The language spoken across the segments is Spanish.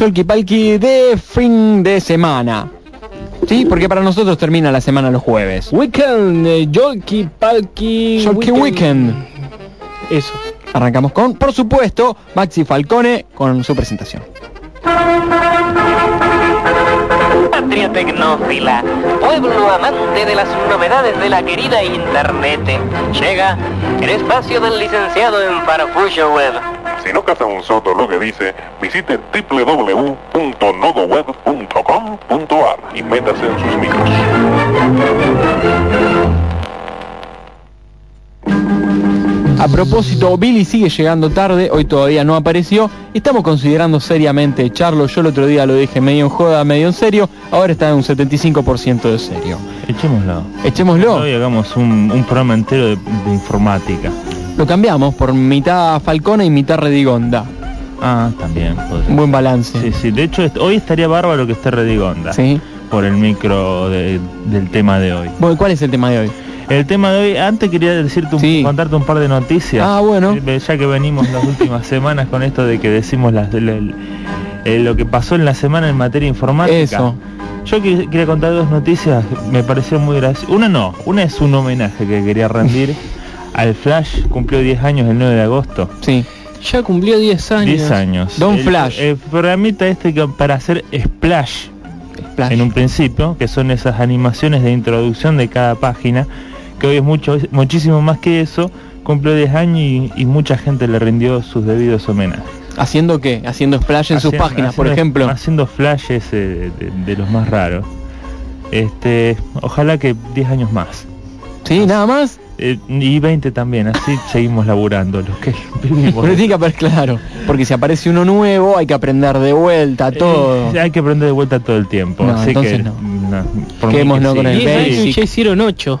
Yolki Palki de fin de semana. Sí, porque para nosotros termina la semana los jueves. Weekend, eh, Yolki, Palki... Yolki Weekend. Eso. Arrancamos con, por supuesto, Maxi Falcone con su presentación. Patria tecnófila, pueblo amante de las novedades de la querida Internet. Llega el espacio del licenciado en Farfullo Web. Si no caza un soto lo que dice, visite www.nodoweb.com.ar y métase en sus micros. A propósito, Billy sigue llegando tarde, hoy todavía no apareció. y Estamos considerando seriamente echarlo. Yo el otro día lo dije medio en joda, medio en serio. Ahora está en un 75% de serio. Echémoslo. Echémoslo. Hoy hagamos un, un programa entero de, de informática. Lo cambiamos por mitad Falcone y mitad Redigonda. Ah, también. Un buen balance. Sí, sí. De hecho, hoy estaría bárbaro que esté Redigonda. Sí. Por el micro de- del tema de hoy. Bueno, ¿cuál es el tema de hoy? El tema de hoy, antes quería decirte un- Sí. contarte un par de noticias. Ah, bueno. Eh, Ya que venimos las últimas semanas con esto de que decimos las, el- el- lo que pasó en la semana en materia informática. Eso. Yo que- quería contar dos noticias, me pareció muy graciosas. Una no, una es un homenaje que quería rendir al Flash, cumplió 10 años el 9 de agosto. Sí. Ya cumplió 10 años. 10 años. Don El- Flash. El programita este que para hacer Splash Splash. en un principio, que son esas animaciones de introducción de cada página, que hoy es mucho, muchísimo más que eso, cumplió 10 años y, y mucha gente le rindió sus debidos homenajes. ¿Haciendo qué? Haciendo splash en sus Haciendo- páginas, por ejemplo. Haciendo flashes eh, de, de los más raros. Este, ojalá que 10 años más. Sí, nada más. Eh, y 20 también, así seguimos laburando los que vivimos. Pero tiene que haber claro, porque si aparece uno nuevo hay que aprender de vuelta todo. Eh, hay que aprender de vuelta todo el tiempo. No, así entonces que no. no, por que con el sí. 10 basic. años y ya hicieron 8.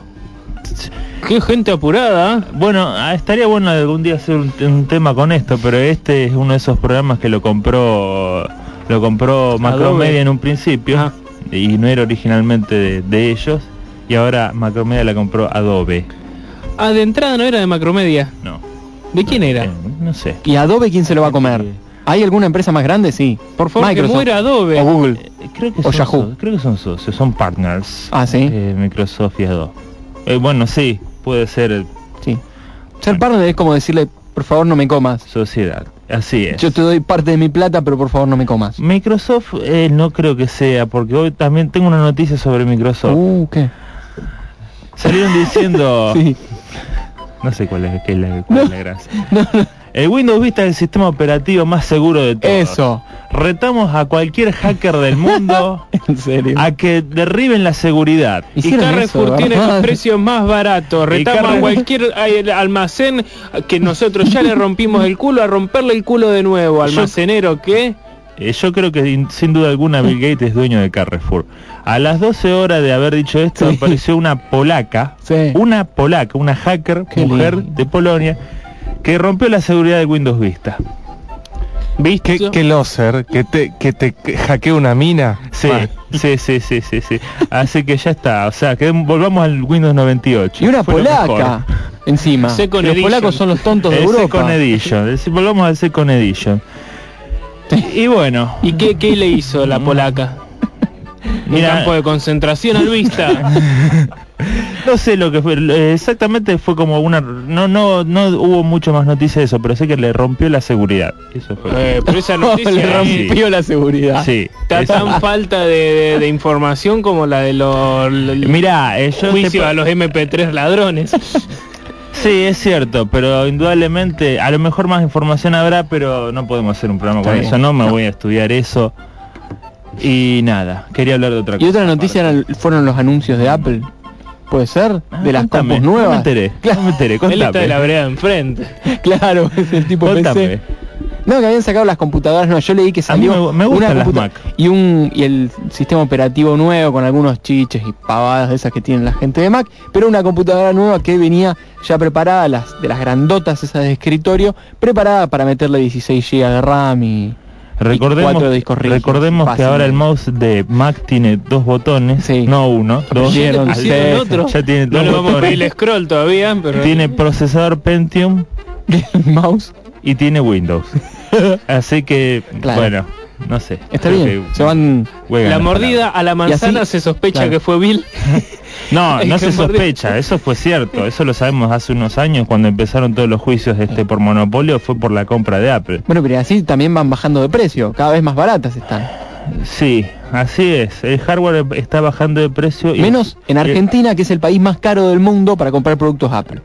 Qué gente apurada. ¿eh? Bueno, ah, estaría bueno algún día hacer un, un tema con esto, pero este es uno de esos programas que lo compró lo compró Macromedia en un principio Ah. y no era originalmente de, de ellos y ahora Macromedia la compró Adobe. Ah, de entrada no era de Macromedia. No. ¿De quién era? Eh, no sé. ¿Y Adobe quién se lo va a comer? ¿Hay alguna empresa más grande? Sí. Por favor, Microsoft. que muera Adobe. O Google. Eh, Creo que O son Yahoo. so- creo que son socios, son partners. Ah, ¿sí? eh, Microsoft y Adobe. Eh, bueno, sí, puede ser eh, Sí. Ser partner es como decirle, por favor no me comas. sociedad. Así es. Yo te doy parte de mi plata, pero por favor no me comas. Microsoft eh, no creo que sea, porque hoy también tengo una noticia sobre Microsoft. Uh, ¿qué? Salieron diciendo, Sí. No sé cuál es, qué es la, cuál es la gracia. No, no. El Windows Vista es el sistema operativo más seguro de todos. Eso. Retamos a cualquier hacker del mundo En serio. a que derriben la seguridad. Y Carrefour eso, tiene los precios más baratos. Retamos a cualquier eh, almacén que nosotros ya le rompimos el culo a romperle el culo de nuevo. Almacenero que Eh, yo creo que in- sin duda alguna Bill Gates es dueño de Carrefour. A las 12 horas de haber dicho esto Sí. apareció una polaca, Sí. una polaca, una hacker, Qué mujer lindo. de Polonia, que rompió la seguridad de Windows Vista. ¿Viste? ¿Qué, qué loser? ¿Que te, que te hackea una mina? Sí, Vale. sí, sí, sí, sí, sí. Así que ya está, o sea, que volvamos al Windows 98. Y una Fue polaca encima. Second Los edition. polacos son los tontos de El Europa. Second Edition, volvamos al Second Edition. Y bueno, ¿Y qué, qué le hizo la polaca? Un Mira- campo de concentración al vista. no sé lo que fue, exactamente fue como una, no, no, no hubo mucho más noticias de eso, pero sé que le rompió la seguridad. Eso fue. Eh, pero esa noticia Le rompió la seguridad. sí. está esa- tan falta de, de- de información como la de los Mira, eh, yo juicio te- a los MP3 ladrones. Sí, es cierto, pero indudablemente, a lo mejor más información habrá, pero no podemos hacer un programa con eso, no me voy a estudiar eso. Y nada, quería hablar de otra cosa. Y otra noticia eran- fueron los anuncios de Apple. ¿Puede ser? Ah, de las contame, compus No me nuevas. enteré, no me enteré, Él está de la vereda enfrente. Claro, es el tipo Contame. PC. No, que habían sacado las computadoras, no, yo leí que salió me- me gustan una las Mac. y un y el sistema operativo nuevo con algunos chiches y pavadas de esas que tienen la gente de Mac, pero una computadora nueva que venía ya preparada las de las grandotas esas de escritorio, preparada para meterle 16 GB de RAM y Recordemos, cuatro discos rígidos, recordemos que ahora el mouse de Mac tiene dos botones, Sí. no uno, dos. Ya otro. Tiene No dos le vamos a el scroll todavía, pero... Tiene procesador Pentium el mouse. y tiene Windows. Así que, Claro. bueno, no sé. Está bien. que Se van La mordida a la manzana así- se sospecha claro. que fue Bill. No, no se sospecha, eso fue cierto. Eso lo sabemos hace unos años cuando empezaron todos los juicios este por monopolio, fue por la compra de Apple. Bueno, pero así también van bajando de precio, cada vez más baratas están. Sí, así es. El hardware está bajando de precio. y- Menos en Argentina, que es el país más caro del mundo para comprar productos Apple.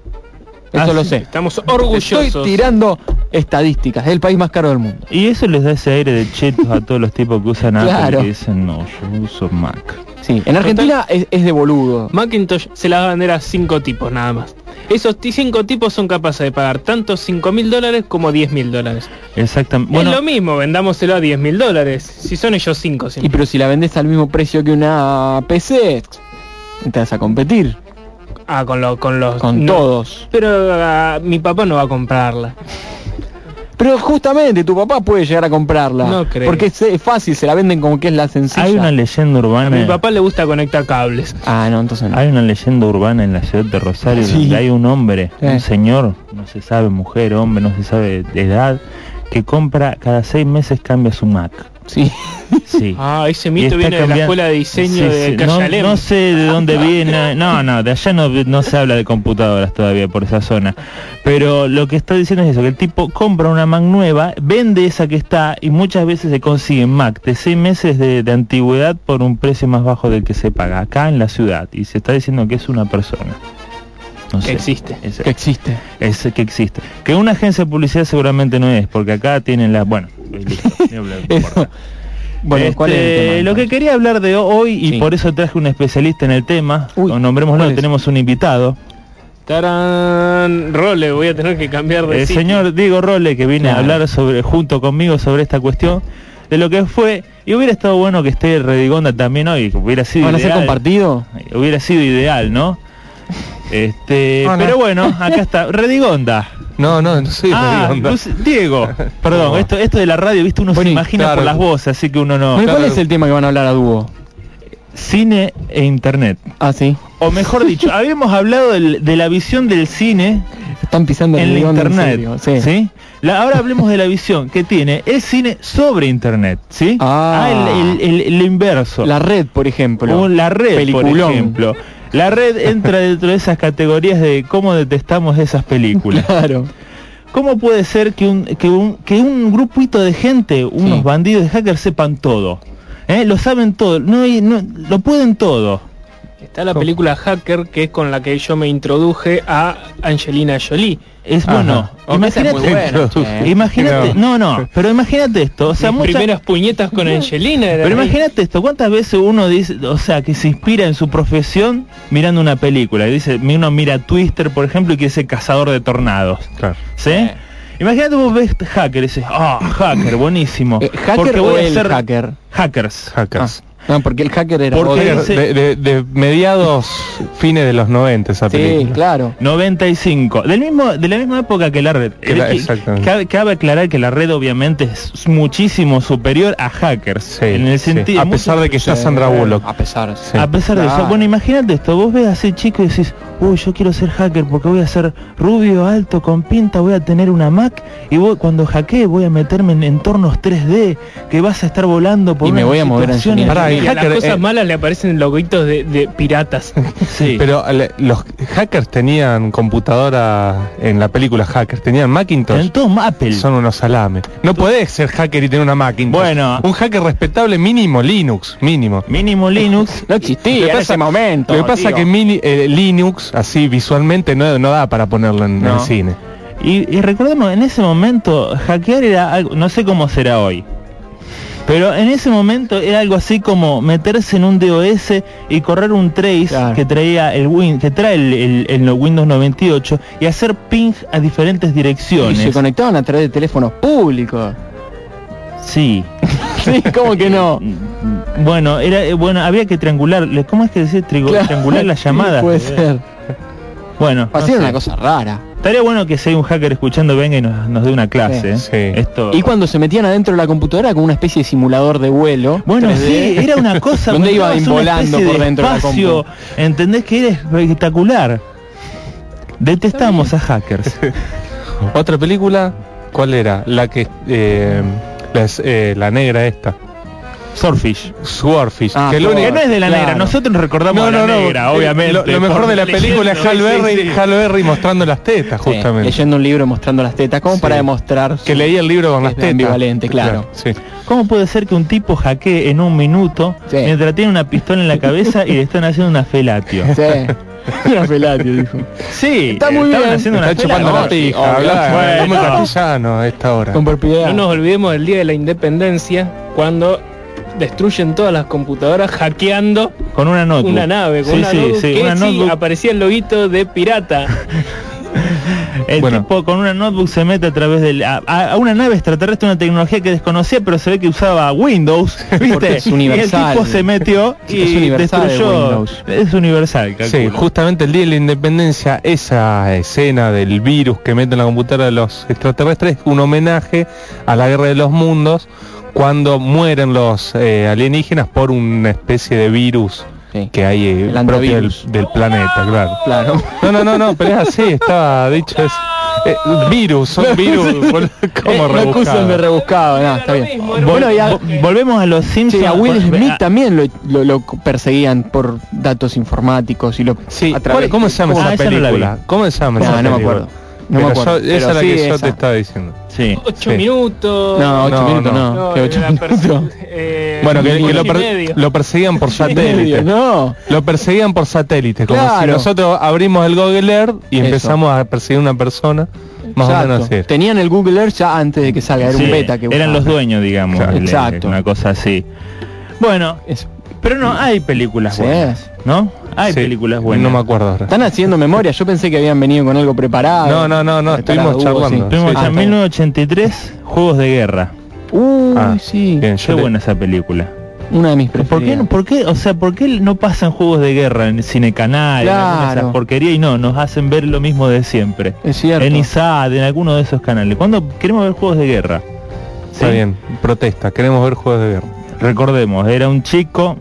Eso Ah, lo sé. Estamos Estoy orgullosos. tirando estadísticas, es el país más caro del mundo. Y eso les da ese aire de chetos a todos los tipos que usan Apple Claro. que dicen, no, yo uso Mac. Sí, en Argentina es, es de boludo. Macintosh se la va a vender a cinco tipos nada más. Esos cinco tipos son capaces de pagar tanto 5 mil dólares como 10 mil dólares. Exactamente. es lo mismo, vendámoselo a 10 mil dólares. Si son ellos cinco. Y pero si la vendés al mismo precio que una PC, te vas a competir Ah, con, lo- con los... con no. todos. Pero ah, mi papá no va a comprarla. Pero justamente tu papá puede llegar a comprarla. No creo. Porque es, es fácil, se la venden como que es la sencilla. hay una leyenda A mi urbana. papá le gusta conectar cables. Ah, no, entonces no. Hay una leyenda urbana en la ciudad de Rosario Sí. donde hay un hombre, Sí. un señor, no se sabe mujer, hombre, no se sabe de edad, que compra cada seis meses cambia su Mac. Sí. Sí. Ah, ese mito viene de la escuela de diseño Sí, de. No, Cayalem. no sé de dónde viene, no, no, de allá no, no se habla de computadoras todavía por esa zona. Pero lo que está diciendo es eso, que el tipo compra una Mac nueva, vende esa que está y muchas veces se consiguen Mac de seis meses de, de antigüedad por un precio más bajo del que se paga acá en la ciudad. Y se está diciendo que es una persona. No Que sé. existe. Es, Que existe. es que existe. Que una agencia de publicidad seguramente no es, porque acá tienen la... Bueno, listo, no. Bueno, ¿cuál es el Este, tema, Lo que quería hablar de ho- hoy y Sí. por eso traje un especialista en el tema, Uy, o nombrémoslo, tenemos un invitado, Tarán, Role, voy a tener que cambiar de el sitio. señor Diego Role, que viene a hablar sobre junto conmigo sobre esta cuestión de lo que fue, y hubiera estado bueno que esté Redigonda también hoy, que hubiera sido ¿Van a ser ideal, compartido? hubiera sido ideal, ¿no? Este, pero bueno, acá está, Redigonda. No, no, no soy Ah, redonda. Lucy- Diego, perdón, No. esto, esto de la radio, viste, uno Bueno, se imagina claro. por las voces, así que uno no. Bueno, ¿Cuál claro. es el tema que van a hablar a dúo? Cine e internet. Ah, sí. O mejor dicho, habíamos hablado del- de la visión del cine Están pisando en el la en internet. serio, Sí. ¿sí? La- ahora hablemos de la visión que tiene el cine sobre internet, ¿sí? Ah. el, el- el- el inverso. La red, por ejemplo. O la red, Peliculón. por ejemplo. La red entra dentro de esas categorías de cómo detestamos esas películas. Claro. ¿Cómo puede ser que un, que un, que un grupito de gente, unos Sí. bandidos de hackers sepan todo? ¿Eh? Lo saben todo, no, hay- no- lo pueden todo. Está la película Hacker, que es con la que yo me introduje a Angelina Jolie. Es bueno. Oh, muy Imagínate, no, no, pero imagínate esto, o sea, Mis mucha- primeras puñetas con Angelina. era pero ahí. imagínate esto, ¿cuántas veces uno dice, o sea, que se inspira en su profesión mirando una película? Y dice, uno mira Twister, por ejemplo, y que es el cazador de tornados, Claro. ¿sí? Imagínate vos ves hacker y dices, ah, hacker, buenísimo. Eh, ¿Hacker porque o voy a el ser hacker? hackers. Hackers. No, porque el hacker era Porque otro. De, ese- de- de- de mediados, fines de los 90 esa Sí, película. claro. 95, del mismo, de la misma época que la red. Que la- Eh, exactamente. Cabe, cabe aclarar que la red obviamente es muchísimo superior a hackers. Sí, en el sí. sentido A pesar de que está Sandra Bullock. A pesar. Sí. A pesar de eso, bueno, imagínate esto, vos ves así chico y decís, uy, yo quiero ser hacker porque voy a ser rubio, alto, con pinta, voy a tener una Mac y voy, cuando hackee voy a meterme en entornos 3D, que vas a estar volando por Y me voy a mover en Y a las hacker, cosas eh, malas le aparecen loguitos de, de piratas. Sí. Pero le- los hackers tenían computadora en la película Hackers, tenían Macintosh. en todo Apple. Son unos salames. No podés ser hacker y tener una Macintosh. Bueno. un hacker respetable mínimo Linux, mínimo. Mínimo Linux. No existía en pasa- ese momento. Lo que pasa tío. que mini- eh, Linux, así visualmente, no, no da para ponerlo en No. el cine. Y, y recordemos, en ese momento hackear era algo, no sé cómo será hoy. Pero en ese momento era algo así como meterse en un DOS y correr un trace Claro. que traía el win que trae el, el- el Windows 98 y hacer ping a diferentes Y direcciones. se conectaban a través de teléfonos públicos. Sí. Sí, ¿cómo que no? Bueno, era eh, bueno, había que triangular, ¿cómo es que decir Claro. triangular las llamadas? Puede ser. Bueno, sé. una cosa rara. Estaría bueno que si hay un hacker escuchando venga y nos, nos dé una clase. ¿eh? Sí. Esto Y cuando se metían adentro de la computadora con una especie de simulador de vuelo. Bueno, 3D, sí, era una cosa Donde una volando por de dentro de la espacio, compu. ¿Entendés que era espectacular? Detestamos a hackers. Otra película, ¿cuál era? La que eh, la, es- eh, la negra esta, Swordfish. Swordfish. Ah, que lo. Que no es de la Claro. negra, nosotros nos recordamos No, a la no, no, negra, eh, obviamente. Lo, lo mejor de la película es. Hal Berry, sí, sí. Hal Berry mostrando las tetas, Sí, justamente. leyendo un libro mostrando las tetas, como Sí. para demostrar que su- leía el libro con las tetas. ambivalente, claro. Sí. ¿Cómo puede ser que un tipo hackee en un minuto Sí. mientras tiene una pistola en la cabeza y le están haciendo una felatio? Sí. Una felatio, dijo. Sí, Está muy bien. haciendo una Está chupando felatio. la pija, castellano a esta hora. Con propiedad. No nos olvidemos del día de la independencia, cuando destruyen todas las computadoras hackeando Con una notebook. una nave, con Sí, una sí, notebook sí, que una sí notebook. aparecía el loguito de pirata. El Bueno. tipo con una notebook se mete a través del a, a- una nave extraterrestre, una tecnología que desconocía, pero se ve que usaba Windows, ¿viste? Es universal. Y el tipo se metió y Es universal destruyó. Windows. Es universal, Sí, calculo. justamente el día de la independencia, esa escena del virus que mete en la computadora de los extraterrestres es un homenaje a la guerra de los mundos cuando mueren los eh, alienígenas por una especie de virus Sí. que hay eh, propio del, planeta, claro. Claro. No, no, no, no, pero es así, estaba dicho es eh, virus, son virus, boludo, ¿cómo Eh, no acusan rebuscado? de rebuscado, no, está bien. Vol- Bueno, y a, vo- volvemos a los Simpsons. sí, a Will Smith a- también lo, lo- lo perseguían por datos informáticos y lo Sí, a través- ¿cuál- ¿cómo se llama Ah, esa no la película? ¿Cómo se llama No, esa no me acuerdo. No Pero me acuerdo. yo- esa es la sí que yo esa. te estaba diciendo. Sí. Ocho Sí. minutos. No, ocho No, minutos no. ocho minutos. eh, Bueno, que, lo, per- perseguían por satélite. No. Lo perseguían por satélite, como Claro. si nosotros abrimos el Google Earth y Eso. empezamos a perseguir una persona. Más Exacto. o menos así. Tenían el Google Earth ya antes de que salga, era Sí, un beta que eran los dueños, digamos. Claro. el- el- Exacto. Una cosa así. Bueno, pero no, hay películas Sí. buenas, ¿no? Hay Sí, películas buenas. No me acuerdo ahora. Están haciendo memoria, yo pensé que habían venido con algo preparado. No, no, no, no, estuvimos Hugo, charlando. Sí, en Ah, está bien. 1983, Juegos de Guerra. Uy, Ah, sí. Bien, Qué buena esa película. Una de mis ¿Por qué, preferidas. no- por qué, o sea, por qué no pasan juegos de guerra en Cine Canal, en Claro. esas porquerías y no, nos hacen ver lo mismo de siempre? Es cierto. En ISAD, en alguno de esos canales. Cuando queremos ver juegos de guerra? Está ¿Sí? bien, protesta, queremos ver juegos de guerra. Recordemos, era un chico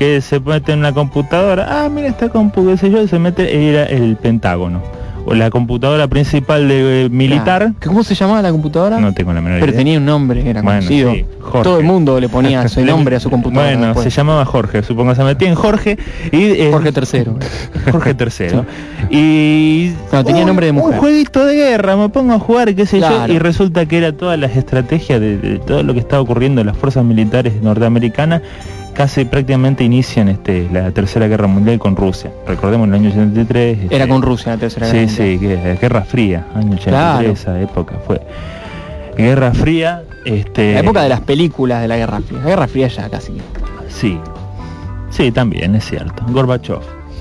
que se mete en una computadora, ah, mira esta compu, qué sé yo, se mete, era el Pentágono. O la computadora principal de eh, militar, Claro. ¿Cómo se llamaba la computadora? no tengo la menor Pero idea. tenía un nombre, era Bueno, conocido. sí. Todo el mundo le ponía ese nombre a su computadora. Bueno, después. se llamaba Jorge, supongo se metía en Jorge y eh, Jorge III. Jorge III. Y No, tenía un- nombre de mujer. Un jueguito de guerra, me pongo a jugar, qué sé Claro. yo, y resulta que era todas las estrategias de, de todo lo que estaba ocurriendo en las fuerzas militares norteamericanas casi prácticamente inician este la tercera guerra mundial con Rusia. Recordemos el año 73. este, Era con Rusia la tercera Sí, guerra sí, mundial. que, Guerra Fría, año 83, Claro. esa época fue. Guerra Fría, este La época de las películas de la Guerra Fría. La Guerra Fría ya casi. Sí. Sí, también, es cierto. Gorbachev.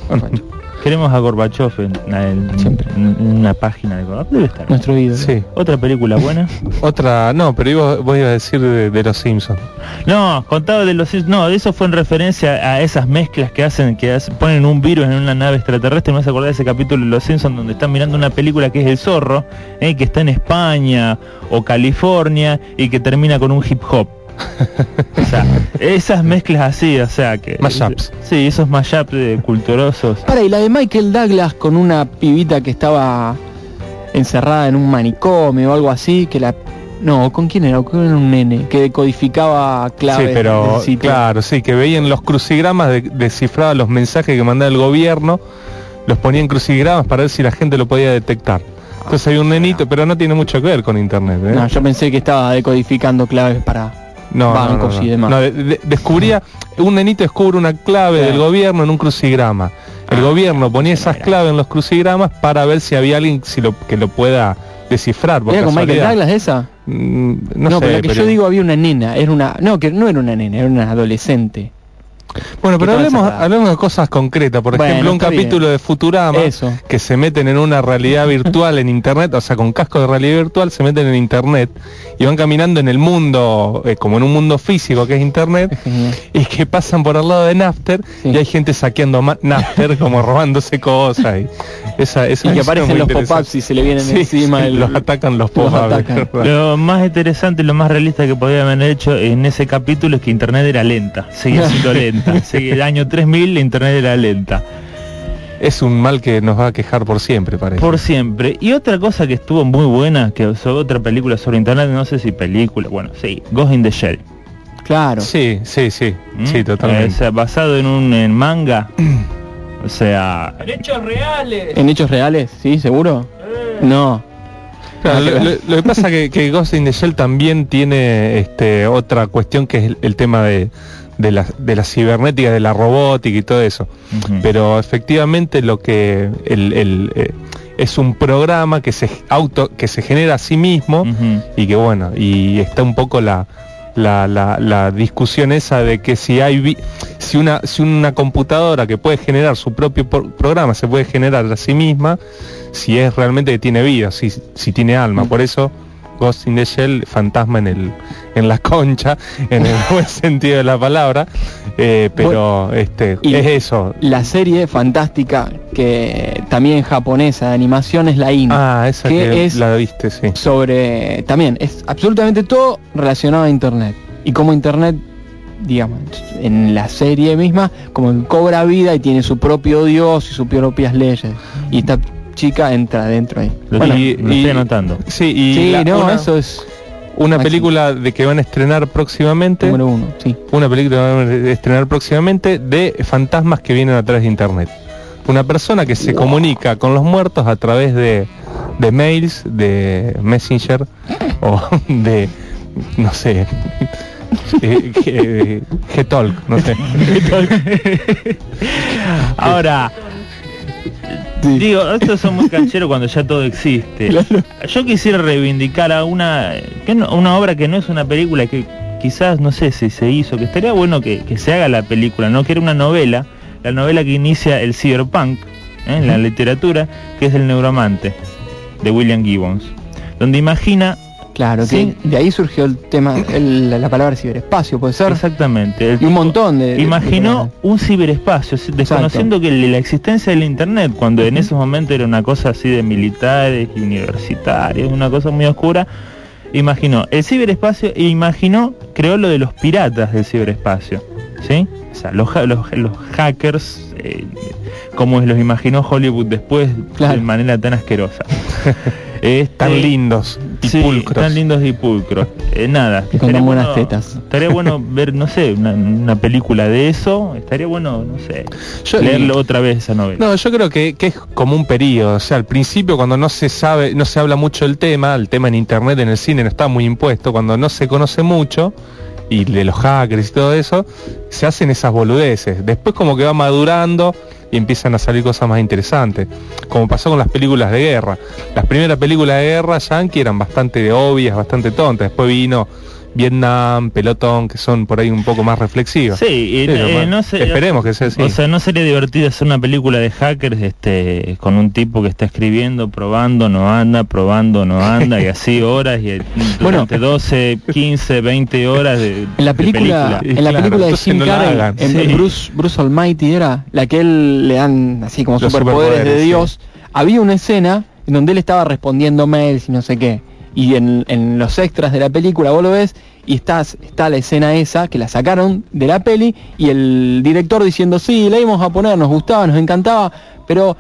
Gorbachev. Queremos a Gorbachev en, en- Siempre. en- en una página de Gorbachev. Debe estar. Nuestro ídolo. Sí. Otra película buena. Otra, no, pero iba, vos ibas a decir de, de los Simpsons. No, contaba de los no, eso fue en referencia a esas mezclas que hacen, que hacen- ponen un virus en una nave extraterrestre, me hace acordar de ese capítulo de Los Simpsons donde están mirando una película que es El Zorro, eh, que está en España o California y que termina con un hip hop. O sea, esas mezclas así, o sea que Mashups. Sí, esos mashups eh, culturosos. Para, y la de Michael Douglas con una pibita que estaba encerrada en un manicomio o algo así, que la... No, ¿con quién era? ¿Con un nene? Que decodificaba claves sí, pero del sitio. claro, sí, que veían los crucigramas, de, descifraba los mensajes que mandaba el gobierno, los ponía en crucigramas para ver si la gente lo podía detectar. Entonces hay un nenito, pero no tiene mucho que ver con internet. ¿eh? No, yo pensé que estaba decodificando claves para... No, bancos no, no. y demás. No, de- de- descubría, un nenito descubre una clave del gobierno en un crucigrama. El Ah, gobierno ponía esas claves en los crucigramas para ver si había alguien si lo, que lo pueda descifrar. ¿Era con Michael. Douglas esa? Mm, No, no, sé, pero la que pero- yo digo había una nena, era una, no, que no era una nena, era una adolescente. Bueno, pero hablemos, hablemos de cosas concretas. Por Bueno, ejemplo, un bien. capítulo de Futurama Eso. que se meten en una realidad virtual en internet, o sea, con casco de realidad virtual se meten en internet y van caminando en el mundo, eh, como en un mundo físico que es internet, Es y que pasan por al lado de Napster Sí. y hay gente saqueando Napster como robándose cosas. Y, esa, esa Y que es aparecen los pop-ups y se le vienen Sí, encima sí, el- los atacan los pop-ups. Lo más interesante, lo más realista que podían haber hecho en ese capítulo es que internet era lenta, seguía siendo lenta. Seguía el año 3000 la internet era lenta. Es un mal que nos va a quejar por siempre, parece. Por siempre. Y otra cosa que estuvo muy buena, que es otra película sobre internet, no sé si película, bueno, sí, Ghost in the Shell. Claro. Sí, sí, sí, ¿Mm? sí, Eh, totalmente. o sea, basado en un en manga. o sea, Hechos reales. ¿En hechos reales? ¿Sí? ¿Seguro? No. Claro, Ah, lo, que- lo- lo que pasa que, que Ghost in the Shell también tiene este, otra cuestión que es el, el tema de, de la, de la cibernética, de la robótica y todo eso. Pero efectivamente lo que el, el, eh, es un programa que se auto que se genera a sí mismo y que bueno y está un poco la la, la, la discusión esa de que si hay vi- si una si una computadora que puede generar su propio por- programa se puede generar a sí misma si es realmente que tiene vida si, si tiene alma. Por eso Ghost in the Shell fantasma en el en la concha en el buen sentido de la palabra eh, pero este y- es eso La serie fantástica que también japonesa de animación es la IN. ah esa que que es- la viste sí sobre también es absolutamente todo relacionado a internet y como internet digamos en la serie misma como cobra vida y tiene su propio dios y sus propias leyes y esta chica entra dentro ahí Lo, Bueno, estoy- lo y- estoy anotando. sí y sí la- no una, eso es una máximo. película de que van a estrenar próximamente número uno sí una película que van a estrenar próximamente de fantasmas que vienen a través de internet. Una persona que se comunica con los muertos a través de, de mails, de Messenger o de, no sé, eh, G- G-Talk, no sé. Ahora, digo, estos son muy cancheros cuando ya todo existe. Yo quisiera reivindicar a una, que no- una obra que no es una película, que quizás, no sé si se hizo, que estaría bueno que, que se haga la película, ¿no? Que era una novela, la novela que inicia el cyberpunk, ¿eh? en la literatura, que es El Neuromante, de William Gibbons, donde imagina claro Sí. que de ahí surgió el tema el- la palabra ciberespacio puede ser exactamente y un montón de Imaginó de- un ciberespacio, desconociendo que la existencia del internet, cuando en esos momentos era una cosa así de militares y universitarios, una cosa muy oscura, imaginó el ciberespacio e imaginó, creó lo de los piratas del ciberespacio, ¿sí? O sea, los, ha- los, los hackers, eh, como los imaginó Hollywood después Claro. de manera tan asquerosa. Este, Tan lindos y Sí, pulcros. tan lindos y pulcros. Eh, nada. Y con estaría tan buenas tetas. Estaría bueno ver, no sé, una, una película de eso. Estaría bueno, no sé, Yo- leerlo otra vez esa novela. No, yo creo que, que es como un periodo, o sea, al principio cuando no se sabe, no se habla mucho del tema, el tema en internet, en el cine no está muy impuesto, cuando no se conoce mucho, y de los hackers y todo eso, se hacen esas boludeces. Después como que va madurando y empiezan a salir cosas más interesantes, como pasó con las películas de guerra. Las primeras películas de guerra yankee eran bastante obvias, bastante tontas, después vino Vietnam, Pelotón, que son por ahí un poco más reflexivas. Sí, y, Sí, eh, nomás. no sé, Esperemos que sea así. O sea, no sería divertido hacer una película de hackers este con un tipo que está escribiendo, probando, no anda, probando, no anda, y así horas, y eh, Bueno. durante 12, 15, 20 horas de En la de película, en la claro, película de Jim no Carrey, en Sí. Bruce, Bruce Almighty era la que él le dan así como Los superpoderes, de Dios. Había una escena en donde él estaba respondiendo mails y no sé qué. Y en, en los extras de la película vos lo ves y estás, está la escena esa que la sacaron de la peli y el director diciendo sí, la íbamos a poner, nos gustaba, nos encantaba, pero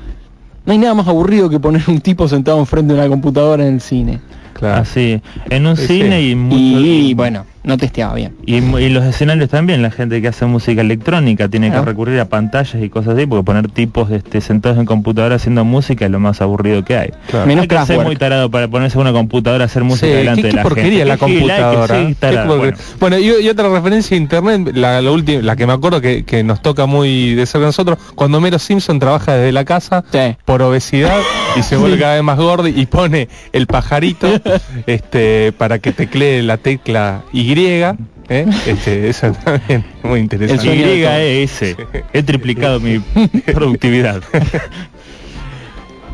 no hay nada más aburrido que poner un tipo sentado enfrente de una computadora en el cine. Claro. Así, en un Sí, cine sí. y mucho Y, bueno, no testeaba bien. Y, los escenarios también, la gente que hace música electrónica tiene Claro. que recurrir a pantallas y cosas así, porque poner tipos este, sentados en computadora haciendo música es lo más aburrido que hay. Claro. Menos hay que ser muy tarado para ponerse una computadora a hacer música Sí, delante qué, de la porquería gente. la computadora. tarado. porquería. Bueno, Bueno, y, y otra referencia a internet, la, la última, la que me acuerdo que, que nos toca muy de cerca a nosotros, cuando Homero Simpson trabaja desde la casa Sí. por obesidad y se vuelve cada vez más gordo y pone el pajarito este para que teclee la tecla Y. ¿eh? Este, eso también muy interesante. El todos. ese. He triplicado mi productividad.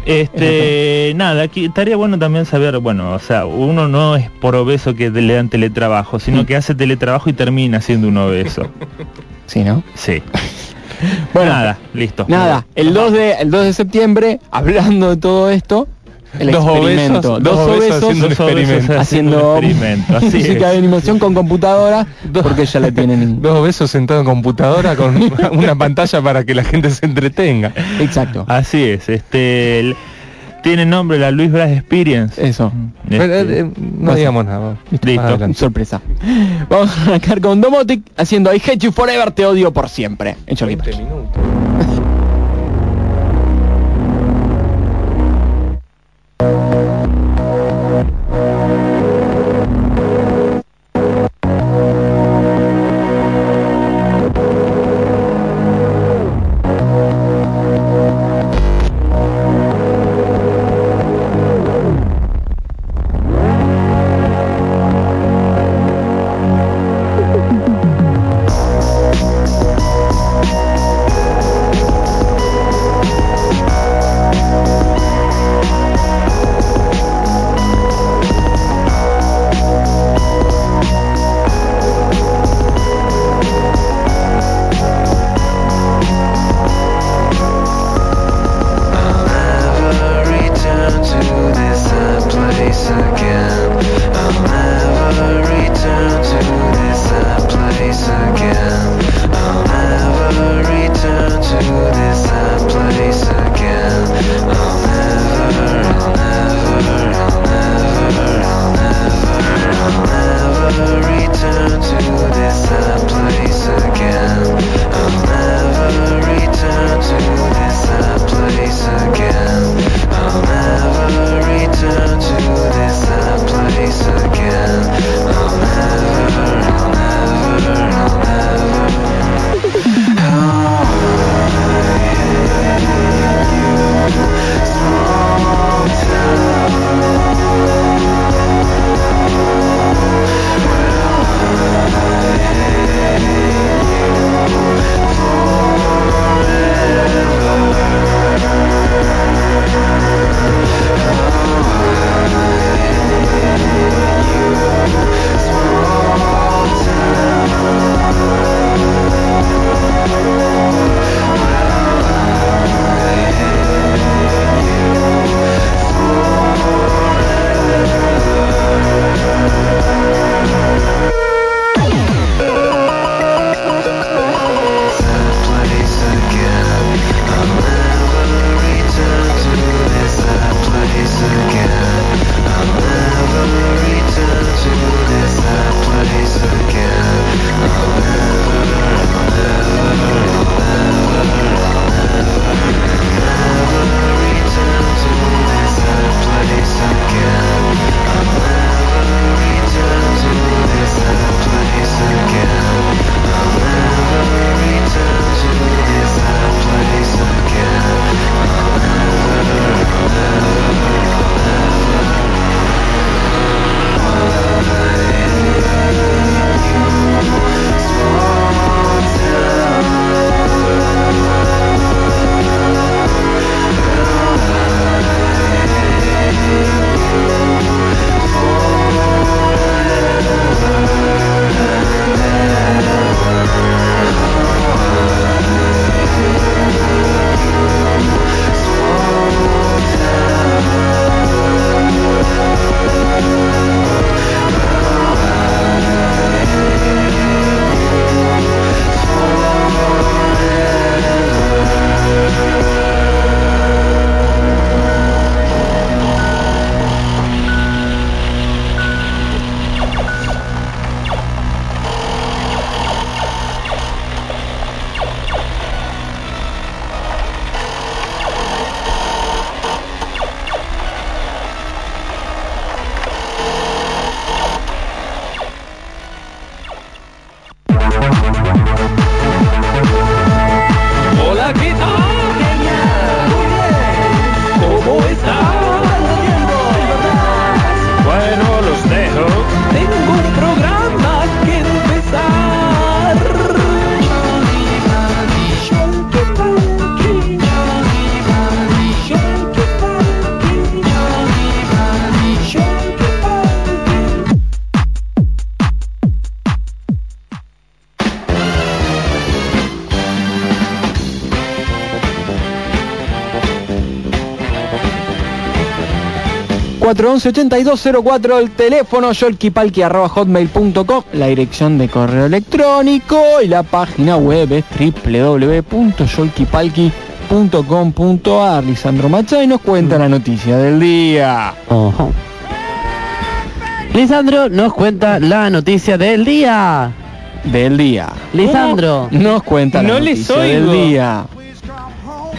Este, nada, aquí estaría bueno también saber, bueno, o sea, uno no es por obeso que le dan teletrabajo, sino que hace teletrabajo y termina siendo un obeso. Sí, ¿no? Sí. Bueno, nada, listo. Nada, el 2 de, el 2 de septiembre, hablando de todo esto, el Dos experimento. obesos, dos obesos obesos haciendo Dos obesos experimento. haciendo un experimento, así música es. de animación con computadora, porque ya la tienen. Dos besos sentados en computadora con una pantalla para que la gente se entretenga. Exacto. Así es, este el- tiene nombre la Luis Bras Experience. Eso. Este, Pero, eh, no pasa. digamos nada. Listo. Sorpresa. Vamos a arrancar con Domotic haciendo I hate you forever, te odio por siempre. En Charlie 20 Parker. minutos. 411-8204 el teléfono, yolkipalki.hotmail.com, la dirección de correo electrónico y la página web es www.yolkipalki.com.ar. Lisandro Machay nos cuenta la noticia del día. Ojo. Lisandro nos cuenta la noticia del día. Del día. Lisandro. Nos cuenta la No les noticia del oigo. día.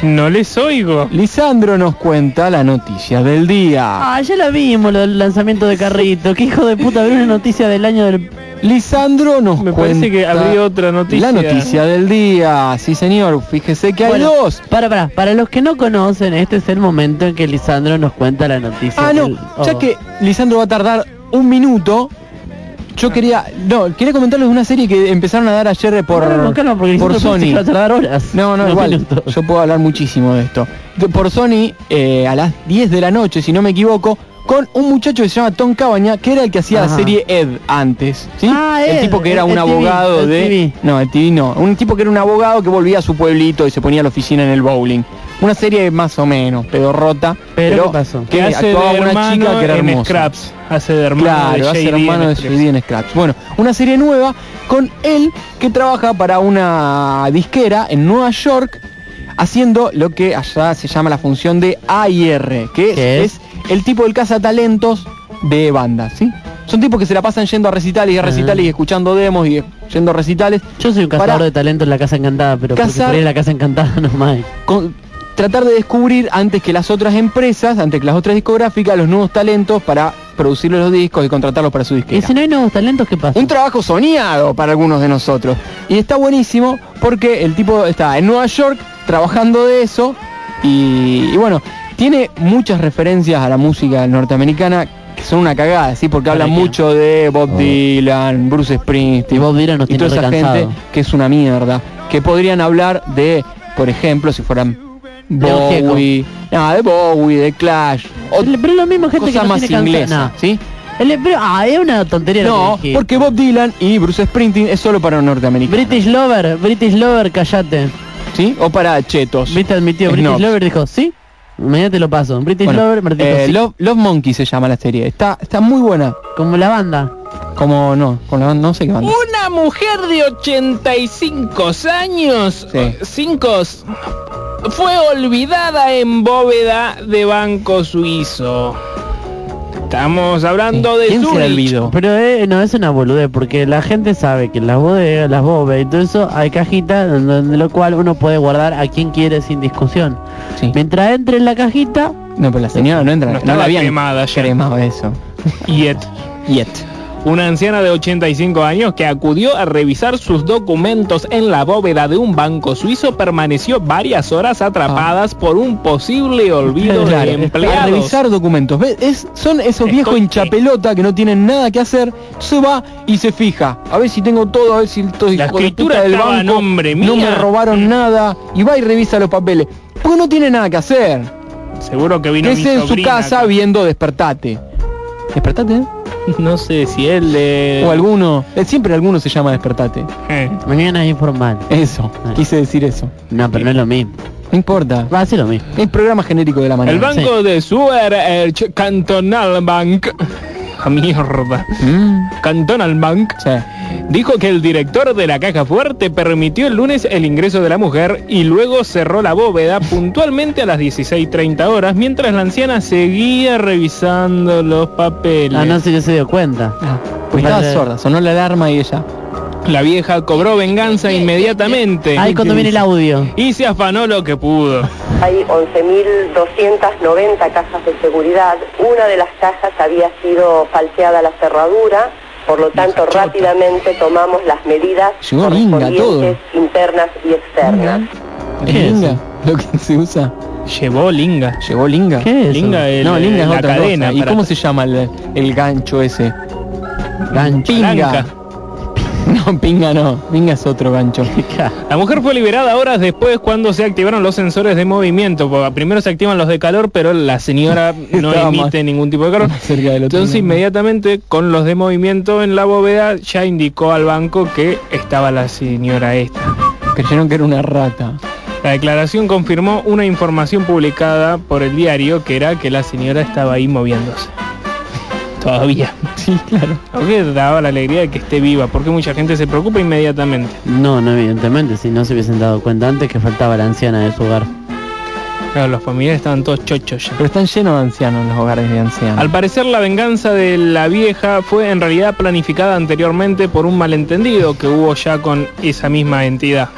No les oigo. Lisandro nos cuenta la noticia del día. Ah, ya la vimos, lo del lanzamiento de carrito. Qué hijo de puta, abrió una noticia del año del... Lisandro nos Me cuenta parece que abrí otra noticia. La noticia del día. Sí, señor. Fíjese que hay Bueno, dos. Para, para, para los que no conocen, este es el momento en que Lisandro nos cuenta la noticia. Ah, no. del- Ya oh. que Lisandro va a tardar un minuto. Yo quería, no, quería comentarles una serie que empezaron a dar ayer por, calma, porque por Sony. horas. No, no, No igual. minutos. Yo puedo hablar muchísimo de esto. Por Sony, eh, a las 10 de la noche, si no me equivoco, con un muchacho que se llama Tom Cabaña, que era el que hacía la serie Ed antes. ¿sí? Ah, el tipo que era el- un el TV, abogado el de... TV. No, el TV no. Un tipo que era un abogado que volvía a su pueblito y se ponía a la oficina en el bowling. Una serie más o menos, pedorrota. Pero, ¿qué pasó? Que Que hace actuaba de una chica que era en hermosa. Scraps. Hace de hermano Claro, de hace hermano en de. JD en Scraps. Bueno, una serie nueva con él que trabaja para una disquera en Nueva York haciendo lo que allá se llama la función de AIR, que es, ¿Qué es? es el tipo del cazatalentos de bandas, ¿sí? Son tipos que se la pasan yendo a recitales y a Ajá. recitales y escuchando demos y yendo a recitales. Yo soy un cazador Para- de talento en la Casa Encantada, pero Cazar- por la Casa Encantada nomás. con- tratar de descubrir antes que las otras empresas, antes que las otras discográficas, los nuevos talentos para producirles los discos y contratarlos para su Y disquera. si no hay nuevos talentos, ¿qué pasa? Un trabajo soñado para algunos de nosotros. Y está buenísimo porque el tipo está en Nueva York trabajando de eso y, y bueno, tiene muchas referencias a la música norteamericana que son una cagada, ¿sí? Porque ¿Para hablan mucho de Bob Oh. Dylan, Bruce Y Springsteen Bob Dylan nos y tiene toda esa gente que es una mierda. Que podrían hablar de, por ejemplo, si fueran De. Bowie, no, de Bowie, de Clash, o Pero la misma gente que cosas nos más tiene No. ¿sí? El- pero, ah, es una tontería lo No, que porque Bob Dylan y Bruce Springsteen es solo para norteamericanos. British Lover, British Lover, callate. ¿Sí? O para chetos. ¿Viste? Admitió, British Snobs. Lover dijo, sí. Mañana te lo paso. British Bueno, Lover, Martito, eh, sí. Love, Love Monkey se llama la serie. Está, está muy buena. Como la banda. Como no, con la, no sé qué banda. Una mujer de 85 años, Sí. cinco, fue olvidada en bóveda de banco suizo. Estamos hablando de ¿Quién se la Zurich. olvidó? Pero eh, no es una boludez, porque la gente sabe que en las bodegas, las bóvedas y todo eso hay cajitas donde, lo cual uno puede guardar a quien quiere sin discusión. Sí. Mientras entre en la cajita, No, pero la señora no entra. No No, la habían cremada ya. cremado eso. Yet. Yet. Una anciana de 85 años que acudió a revisar sus documentos en la bóveda de un banco suizo permaneció varias horas atrapadas por un posible olvido Claro, de a empleados. revisar documentos. ¿Ves? Es, son esos viejos hinchapelota que no tienen nada que hacer. Se va y se fija. A ver si tengo todo, a ver si todo La escritura del a banco nombre no me robaron nada. Y va y revisa los papeles. Porque no tiene nada que hacer. Seguro que vino Que mi esté en su casa acá. viendo Despertate. ¿Despertate? Eh? No sé si él de... O alguno. eh, siempre alguno se llama Despertate. Eh. mañana es informal. Eso. Ay. Quise decir eso. No, pero no es lo mismo. No importa. Va a ser lo mismo. Es programa genérico de la mañana. El banco de Suer Cantonal Bank. Mierda. Mm, Cantonal Bank sí. dijo que el director de la caja fuerte permitió el lunes el ingreso de la mujer y luego cerró la bóveda puntualmente a las 16.30 horas mientras la anciana seguía revisando los papeles. Ah, no sé, yo se dio cuenta. Ah, pues estaba sorda, sonó la alarma y ella. La vieja cobró venganza inmediatamente Ahí cuando viene el audio. y se afanó lo que pudo. Hay 11.290 cajas de seguridad. Una de las cajas había sido falseada la cerradura, por lo tanto rápidamente tomamos las medidas correspondientes internas y externas. ¿Es ¿Qué es linga? Lo que se usa. Llevó linga. ¿Llegó linga? ¿Qué es eso? Linga el- No, linga es la otra cadena. cosa. ¿Y para- cómo se llama el, el gancho ese? Gancho. Pinga. No, pinga no. Pinga es otro gancho. La mujer fue liberada horas después cuando se activaron los sensores de movimiento. Primero se activan los de calor, pero la señora no emite ningún tipo de calor. Entonces inmediatamente con los de movimiento en la bóveda ya indicó al banco que estaba la señora esta. Creyeron que era una rata. La declaración confirmó una información publicada por el diario que era que la señora estaba ahí moviéndose. Todavía. Sí, claro. Aunque daba la alegría de que esté viva, porque mucha gente se preocupa inmediatamente. No, no, evidentemente, si no se hubiesen dado cuenta antes que faltaba la anciana de su hogar. Claro, los familiares estaban todos chochos ya. Pero están llenos de ancianos los hogares de ancianos. Al parecer la venganza de la vieja fue en realidad planificada anteriormente por un malentendido que hubo ya con esa misma entidad.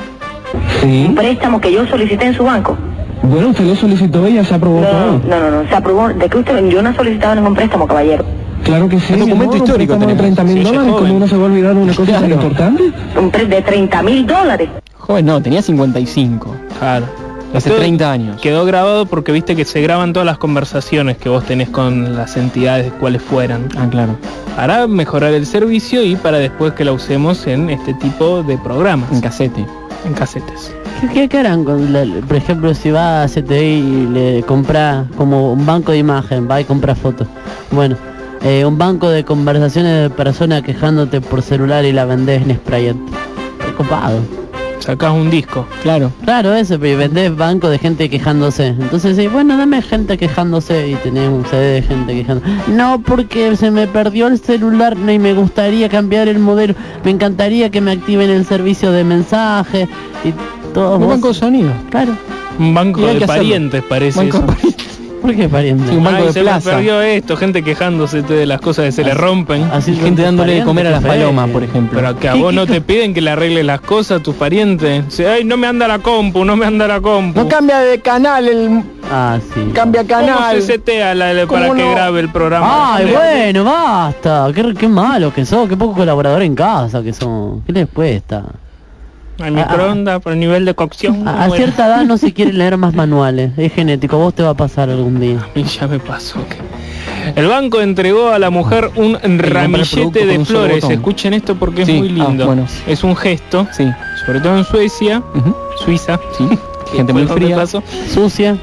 Un préstamo que yo solicité en su banco. Bueno, usted lo solicitó y ya se aprobó No, todo. no, no, no, se aprobó. ¿De qué usted? Yo no he solicitado ningún préstamo, caballero. Claro que sí. Mi documento amor, histórico Un préstamo de tenemos. 30 mil es dólares, joven. ¿cómo uno se va a olvidar de una cosa tan Claro. importante? Un préstamo de 30 mil dólares. Joven, no, tenía 55. Claro. Hace Esto 30 años. Quedó grabado porque viste que se graban todas las conversaciones que vos tenés con las entidades, cuales fueran. Ah, claro. Para mejorar el servicio y para después que la usemos en este tipo de programas, En casete. en casetes. ¿Qué, qué, qué harán con la- por ejemplo, si va a CTI y le compra como un banco de imagen, va y compra fotos? Bueno, eh, un banco de conversaciones de personas quejándote por celular y la vendés en Sprayet. Qué copado. Sacás un disco. Claro. Claro, eso, pero vendés banco de gente quejándose. Entonces, sí, bueno, dame gente quejándose y tenés un CD de gente quejando. No, porque se me perdió el celular no, y me gustaría cambiar el modelo. Me encantaría que me activen el servicio de mensaje y todo. Un vos- banco de sonido. Claro. Un banco de hacerlo. parientes parece Banco eso. de- ¿Por qué pariente? Sí, un banco Ay, de se me plaza. perdió esto, gente quejándose de las cosas que se le rompen. Así Y son gente dándole de comer a las palomas, por ejemplo. Pero que a ¿Qué- vos qué no te piden que le arregles las cosas a tus parientes. Ay, no me anda la compu, no me anda la compu. No cambia de canal, el Ah, sí. cambia ¿Cómo canal. se setea la, la- para ¿Cómo que grabe el programa? Ay, bueno, basta. Qué, qué malo que sos, qué poco colaborador en casa que son. ¿Qué les cuesta? Al microondas, por el nivel de cocción. A, a cierta edad no se quiere leer más manuales. Es genético, vos te va a pasar algún día. Y ya me pasó. El banco entregó a la mujer un ramillete de un flores. Escuchen esto porque Sí, es muy ah, lindo. bueno. Es un gesto, Sí. sobre todo en Suecia. Suiza. Sí. Gente muy fría. Sucia.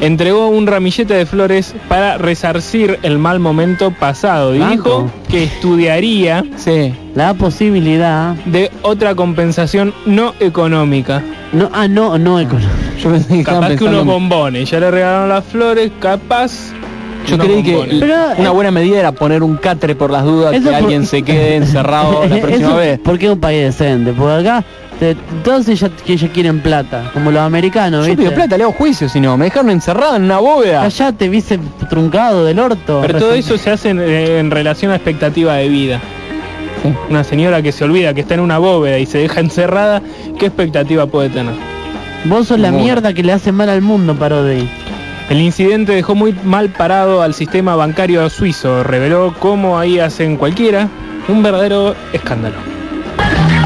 Entregó un ramillete de flores para resarcir el mal momento pasado y dijo que estudiaría Sí. La posibilidad. de otra compensación no económica. No, ah, no, no económico. Yo pensé que estaban Capaz que pensando unos en- bombones, ya le regalaron las flores, capaz. Yo unos creí que bombones. Pero, una eh, buena medida era poner un catre por las dudas Eso que por- alguien se quede encerrado la próxima Eso vez. Porque es un país decente. Porque acá todos ellos, que ellos quieren plata. Como los americanos, Yo ¿viste? pido plata, le hago juicio, si no, me dejaron encerrado en una bóveda. Callate, viste truncado del orto. Pero todo eso se hace en, en relación a expectativa de vida. Sí. Una señora que se olvida que está en una bóveda y se deja encerrada, ¿qué expectativa puede tener? Vos sos la mierda que le hace mal al mundo, Parodi. El incidente dejó muy mal parado al sistema bancario suizo. Reveló cómo ahí hacen cualquiera. Un verdadero escándalo.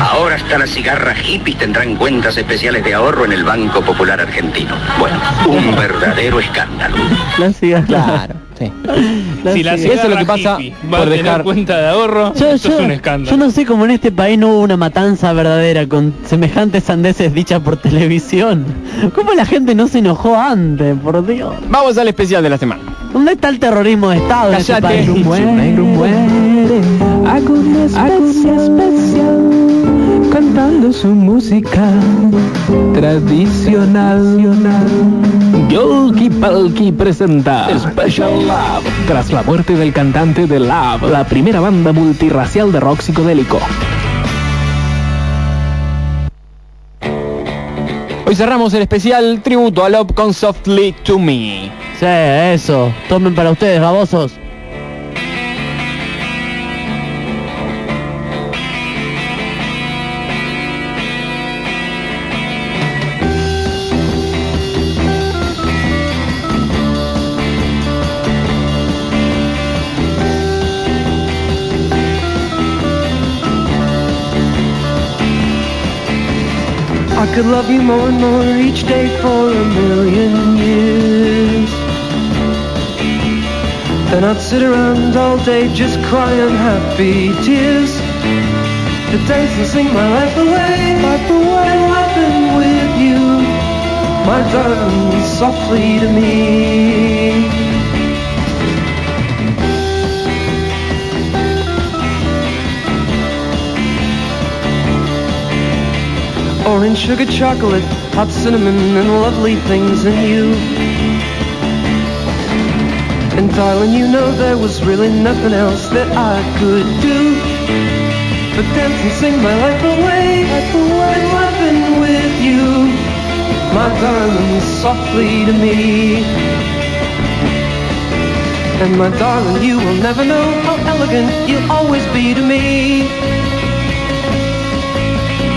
Ahora hasta las cigarras hippies tendrán cuentas especiales de ahorro en el Banco Popular Argentino. Bueno, un verdadero escándalo. La cigarra. Claro, sí. La si la cigarra. Eso es lo que pasa va por a tener dejar- cuenta de ahorro, Yo, esto yo- es un escándalo. yo no sé cómo en este país no hubo una matanza verdadera con semejantes sandeces dichas por televisión. ¿Cómo la gente no se enojó antes, por Dios? Vamos al especial de la semana. ¿Dónde está el terrorismo de Estado en este Cállate. país? Cantando su música tradicional. Yolki Palki presenta Special Love. Tras la muerte del cantante de Love, la primera banda multirracial de rock psicodélico. Hoy cerramos el especial tributo a Love con Softly to Me. Sí, eso. Tomen para ustedes, babosos. Could love you more and more each day for a million years. Then I'd sit around all day just crying happy tears. To dance and sing my life away, life away, laughing with you, my darling, softly to me. Orange sugar chocolate, hot cinnamon, and lovely things in you. And darling, you know there was really nothing else that I could do but dance and sing my life away, life away, laughing with you, my darling, softly to me. And my darling, you will never know how elegant you'll always be to me.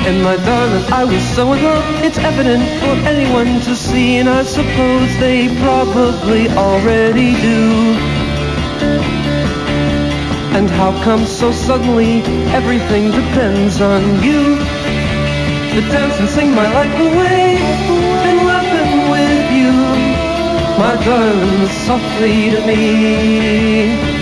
And my darling, I was so in love, it's evident for anyone to see, and I suppose they probably already do. And how come so suddenly everything depends on you? To dance and sing my life away, and laughing with you, my darling, softly to me.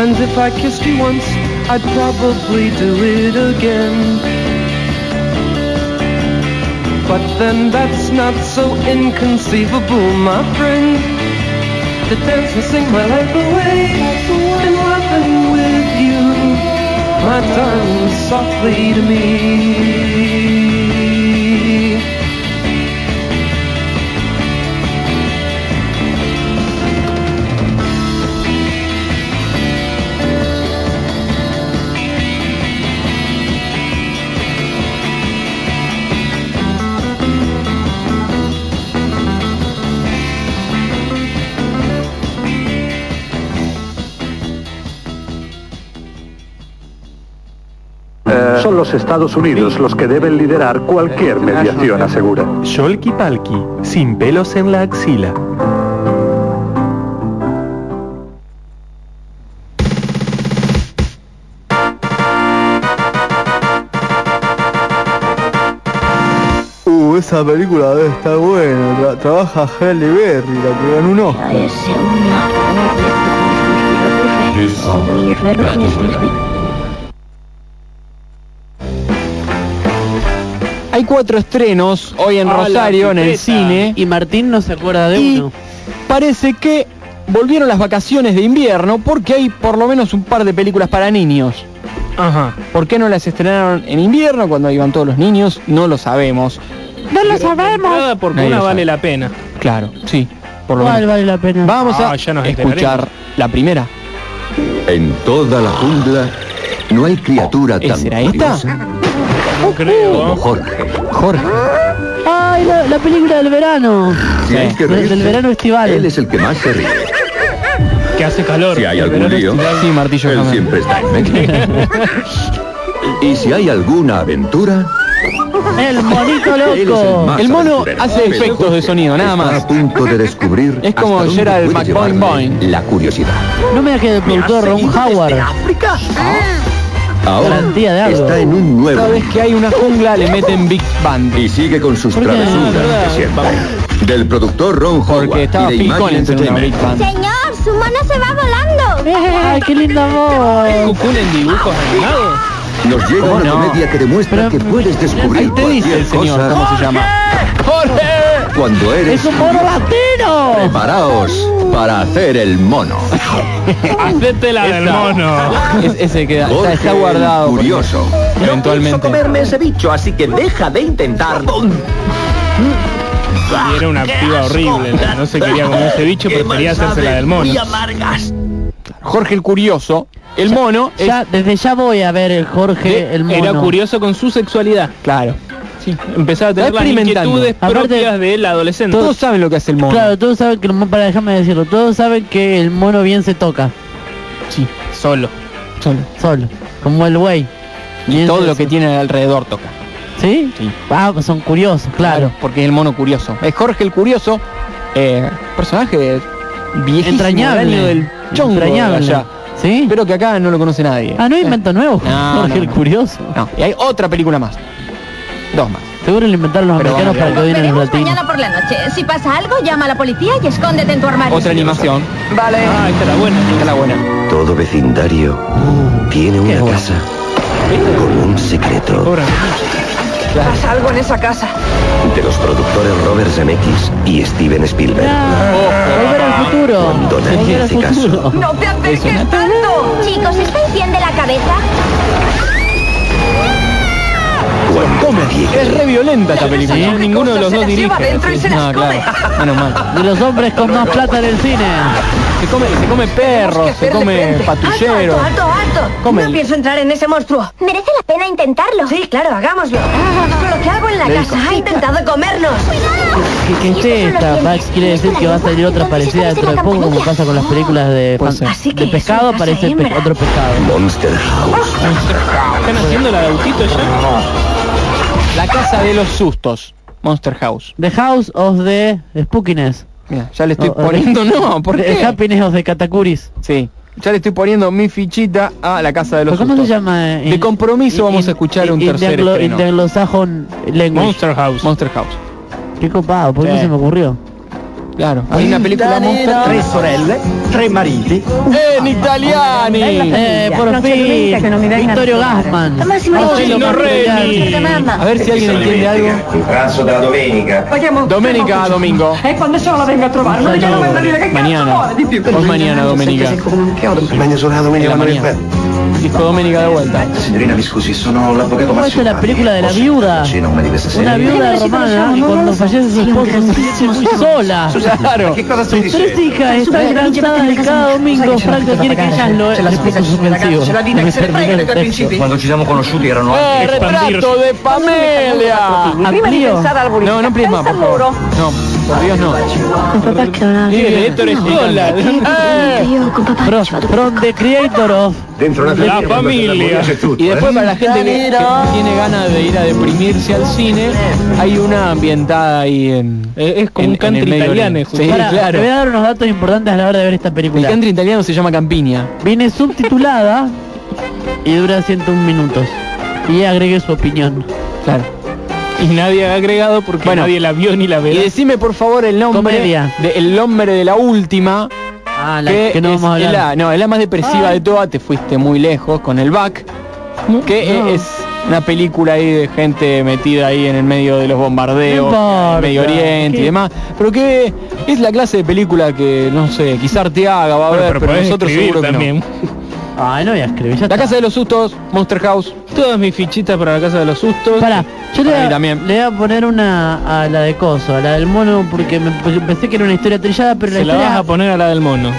And if I kissed you once, I'd probably do it again. But then that's not so inconceivable, my friend. To dance and sing my life away, and laughing with you, my darling, softly to me. Son los Estados Unidos los que deben liderar cualquier mediación, asegura. Sholky Palki, sin pelos en la axila. Uh, esa película debe estar buena. Tra- trabaja Halle Berry, la que ganó un Oscar. Hay cuatro estrenos hoy en Ah, Rosario, en el cine. Y Martín no se acuerda de Y uno. parece que volvieron las vacaciones de invierno porque hay por lo menos un par de películas para niños. Ajá. ¿Por qué no las estrenaron en invierno cuando iban todos los niños? No lo sabemos. No lo sabemos. Nada porque Nadie una vale la pena. Claro, sí. Por lo ¿Cuál menos. vale la pena? Vamos Ah, a ya nos escuchar la primera. En toda la jungla no hay criatura tan ¿Esa era esta? No creo. como Jorge. Jorge. Ay, la, la película del verano. Si hay que Del, verano estival. él es el que más se ríe. Que hace calor. Si hay El algún verano lío, estival. Sí, martillo él jamás. siempre está en medio. y si hay alguna aventura, El monito él es el loco. más El mono aventurero. hace Pero efectos de sonido, nada está más. a punto de descubrir Es como hasta dónde Gerald puede McBoing llevarle Boing. la curiosidad. No me dejes el productor Ron Howard. Ahora Garantía de algo. está en un nuevo Cada vez que hay una jungla le meten Big Band. y sigue con sus travesuras de siempre. Del productor Ron Howard Porque estaba y de Phil Imagine Collins en una Big Entertainment. Band. Señor, su mono se va volando. Ay, qué linda voz. Cucún en dibujos animados. Nos llega ¿Cómo una no? comedia que demuestra que puedes descubrir Ahí te dice cualquier el señor cosa cómo se llama. cuando eres ¡Es un mono latino! Preparaos para hacer el mono. Hacete la del mono. Es- ese queda, está, Jorge está el guardado. porque Curioso. Eventualmente. comerme ese bicho, así que deja de intentar. Y era una piba horrible. No se quería comer ese bicho, prefería hacerse la del mono. amargas. Jorge el Curioso. El mono es... Ya, desde ya voy a ver el Jorge, De- el mono. Era curioso con su sexualidad. Claro. Sí, empezaba a tener las experimentando. inquietudes Aparte- propias del adolescente. Todos saben lo que hace el mono. Claro, todos saben que el mono, para dejarme decirlo, todos saben que el mono bien se toca, Sí, Solo. solo. solo, como el güey. Y Bien todo lo que tiene alrededor toca. ¿Sí? Sí. Ah, pues son curiosos, claro. porque es el mono curioso. Es Jorge el Curioso, eh, personaje viejísimo Entrañable. del año del chongo de Entrañable. allá. ¿Sí? Pero que acá no lo conoce nadie. Ah, no hay Eh, invento nuevo. No, Jorge no, el no. curioso. No, y hay otra película más. Dos más. Seguro lo inventaron los Pero americanos para que odien a los latinos. mañana por la noche. Si pasa algo, llama a la policía y escóndete en tu armario. Otra animación. Vale. Ah, esta era buena. Esta es la buena. Todo vecindario tiene una casa con un secreto. Cobran. Pasa algo en esa casa. De los productores Robert Zemeckis y Steven Spielberg. Volver al futuro. Cuando nadie hace caso. futuro. ¡No te acerques tanto! Chicos, ¿estáis bien de la cabeza? Nadie Es re violenta esta película. Coge Ninguno de los dos dirige. No, claro. Menos mal. De los hombres con más plata en el cine. Se come, se come perros, se come patrulleros. ¡Alto, alto, alto! Come No pienso entrar en ese monstruo. Merece la pena intentarlo. Sí, claro, hagámoslo. Pero ¿qué hago en la casa? Ha intentado comernos. ¿Qué, qué es esta? Va, quiere decir que va a salir otra parecida dentro de poco, como pasa con las películas de, de es pescado, aparece otro pescado. Monster House. ¿Están haciendo la de autito ya? La casa de los sustos. Monster House. The House of the Spookiness. Mira, ya le estoy O- o poniendo, no, ¿por The qué? Happiness of the Katakuris. Sí, ya le estoy poniendo mi fichita a la casa de los ¿Pero ¿Cómo se sustos. llama? eh, De compromiso in- vamos a escuchar un in the tercer anglo- estreno. in the language. Monster House. Monster House. Qué copado, ¿por qué Sí. no se me ocurrió? Claro, hay una película Monster Tre sorelle, tre mariti. ¡En italiani! Eh, por non mi fin, venga Vittorio. Gassman. Marcello. Reni. A ver si alguien entiende algo. Il pranzo della domenica. Domenica a domingo. E quando se la venga a trovare? Non mi chiamo a dire che Mañana. O mañana domenica. Meglio solo la domenica Disco domenica de vuelta. Signorina, mi scusi, sono l'avvocato ¿Cómo es la película de la viuda? Una viuda romana cuando fallece su esposo se siente muy sola. Claro. Che cosa stai Sus tres dicendo? hijas están cansadas y cada domingo Franco quiere que ellas lo Ce la le spiega puso su ragazzi, suspensivo. ce la dica Me che se ne terminó frega el dai texto. principi. Quando ci siamo conosciuti erano ¡Eh, retrato de Pamelia! Prima di pensare al bullismo, No, no please más, por pensa a favor. loro. No, por Dios no. Con. Sí, de Héctor Escola. Eh. Io con papà From, the creator of Dentro una La familia. Y después para la gente que, que tiene ganas de ir a deprimirsi al cine, hay una ambientada ahí en... Eh, es como en- un el country italiano. Sí, Pará, claro. Te voy a dar unos datos importantes a la hora de ver esta El película. country italiano se llama Campiña. Viene subtitulada y dura 101 minutos. Y agregue su opinión. Claro. Y nadie ha agregado porque Bueno. nadie la vio ni la Y verá. decime por favor el nombre de, el nombre de la última Ah, la que, que, no es vamos a hablar. la, no, es la más depresiva de todas, te fuiste muy lejos con el back, que no. es una película ahí de gente metida ahí en el medio de los bombardeos, No importa, Medio Oriente ¿qué? y demás, pero que es la clase de película que, no sé, quizá Arteaga va a Bueno, ver, pero pero, nosotros seguro que también. no. Ay, no voy a escribir. Ya La está. Casa de los Sustos, Monster House, Todas mis fichitas para la casa de los sustos. Pará, yo le Para voy, a, también. le voy a poner una a la de Coso, a la del mono, porque me, porque pensé que era una historia trillada, pero la Se la historia... vas a poner a la del mono.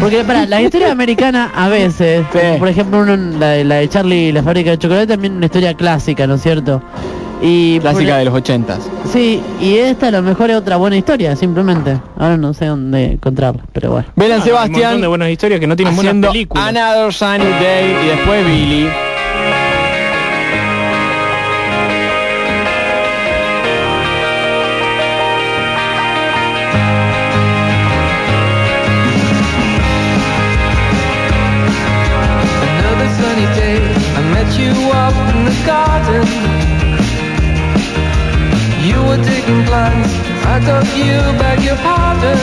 Porque para la historia americana a veces, Sí. como por ejemplo uno, la, de- la de Charlie y la fábrica de chocolate también una historia clásica, ¿no es cierto? Y clásica por- de los ochentas. Sí, y esta a lo mejor es otra buena historia, simplemente. Ahora no sé dónde encontrarla, pero bueno. Belan Ah, Sebastián de buenas historias que no tienen buenas películas. Another Sunny Day y después Billy. Were taking plants, I thought you beg your pardon.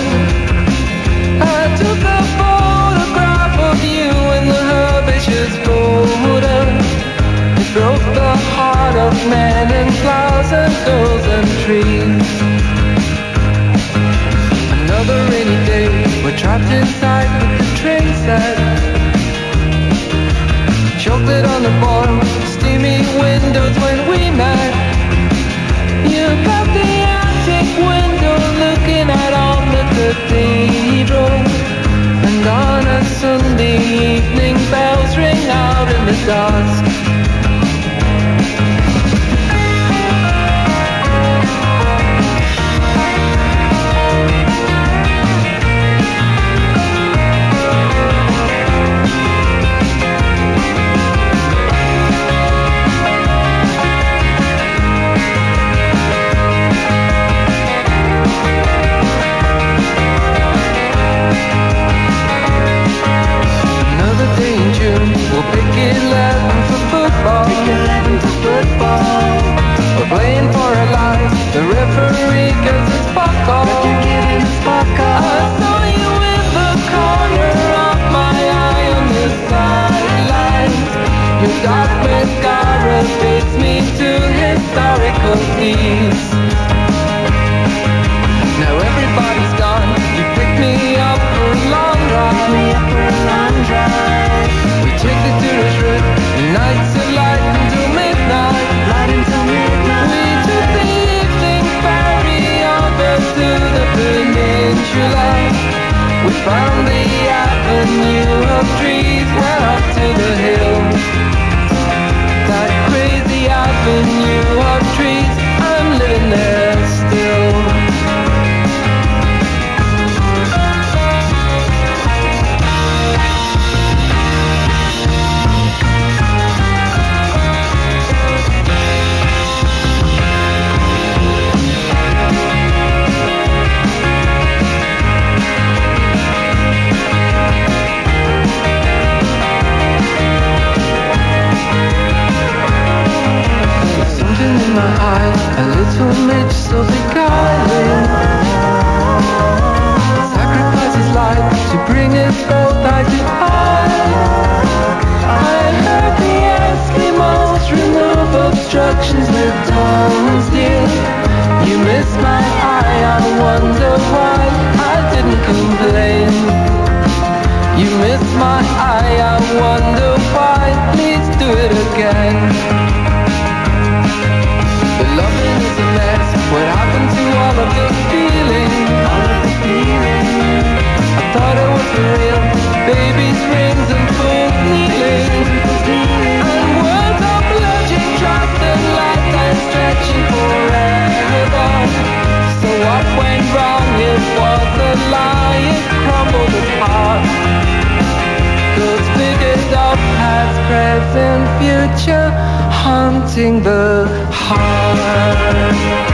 I took a photograph of you in the herbaceous border. It broke the heart of men and flowers and girls and trees. Another rainy day, we're trapped inside with the train set. Chocolate on the bottom, Sunday evening, bells ring out in the dusk. Present, future, haunting the heart.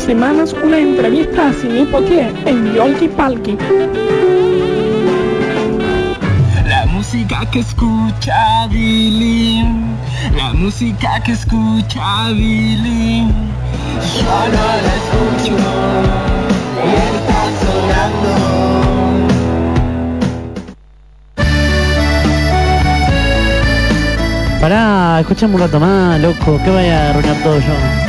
Semanas una entrevista sin hipotier en Yolki Palki. La música que escucha Billy, la música que escucha Billy, yo no la escucho, y está sonando. Pará, escuchame un rato más, loco, que vaya a arruinar todo yo.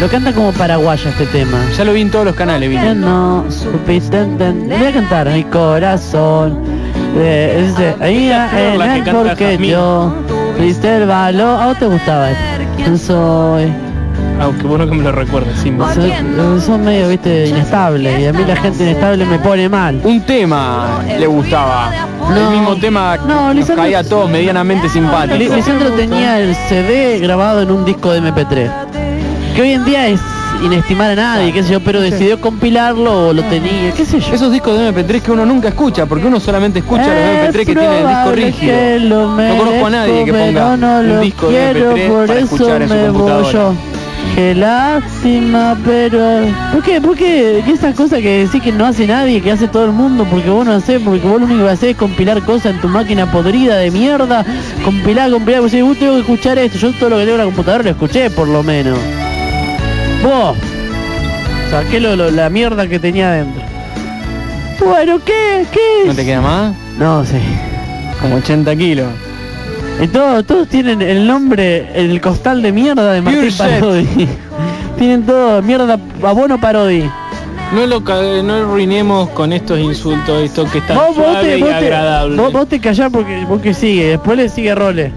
Lo canta como paraguaya este tema. Ya lo vi en todos los canales, vi. Ya no supiste entender. Voy a cantar mi corazón. Eh, ese, ahí en el canta porque Jazmín. yo fuiste el valor. ¿A vos te gustaba este? Yo soy. Aunque bueno que me lo recuerdes, sí. Soy, son medio, viste, inestable. Y a mí la gente inestable me pone mal. Un tema le gustaba. El mismo tema No, nos Lisandro- caía a todos medianamente simpático. Li- Lisandro tenía el CD grabado en un disco de MP3. Que hoy en día es inestimar a nadie, qué sé yo, pero decidió compilarlo o lo tenía, qué sé yo. Esos discos de MP3 que uno nunca escucha, porque uno solamente escucha los MP3 que tiene el disco rígido. No conozco a nadie que ponga un disco de quiero, MP3 por para eso escuchar en su me voy computadora. yo. Qué lástima, pero... ¿Por qué? ¿Por qué? ¿Qué esas cosas que decís que no hace nadie, que hace todo el mundo? Porque vos no hacés, porque vos lo único que hacés es compilar cosas en tu máquina podrida de mierda. Compilar, compilar, vos decís, vos tengo que escuchar esto. Yo todo lo que leo en la computadora lo escuché, por lo menos. Vos. Saqué lo, lo- la mierda que tenía adentro. Bueno, ¿qué? ¿Qué? ¿No te queda más? No, sí. Como 80 kilos. Y todos, todos tienen el nombre, el costal de mierda de Martín Pure. Parodi. tienen todo, mierda, abono Parodi. No lo no arruinemos con estos insultos, esto que está Vos, vos suave te, y vos, te, agradable. vos- vos te callás porque, porque sigue, después le sigue Role.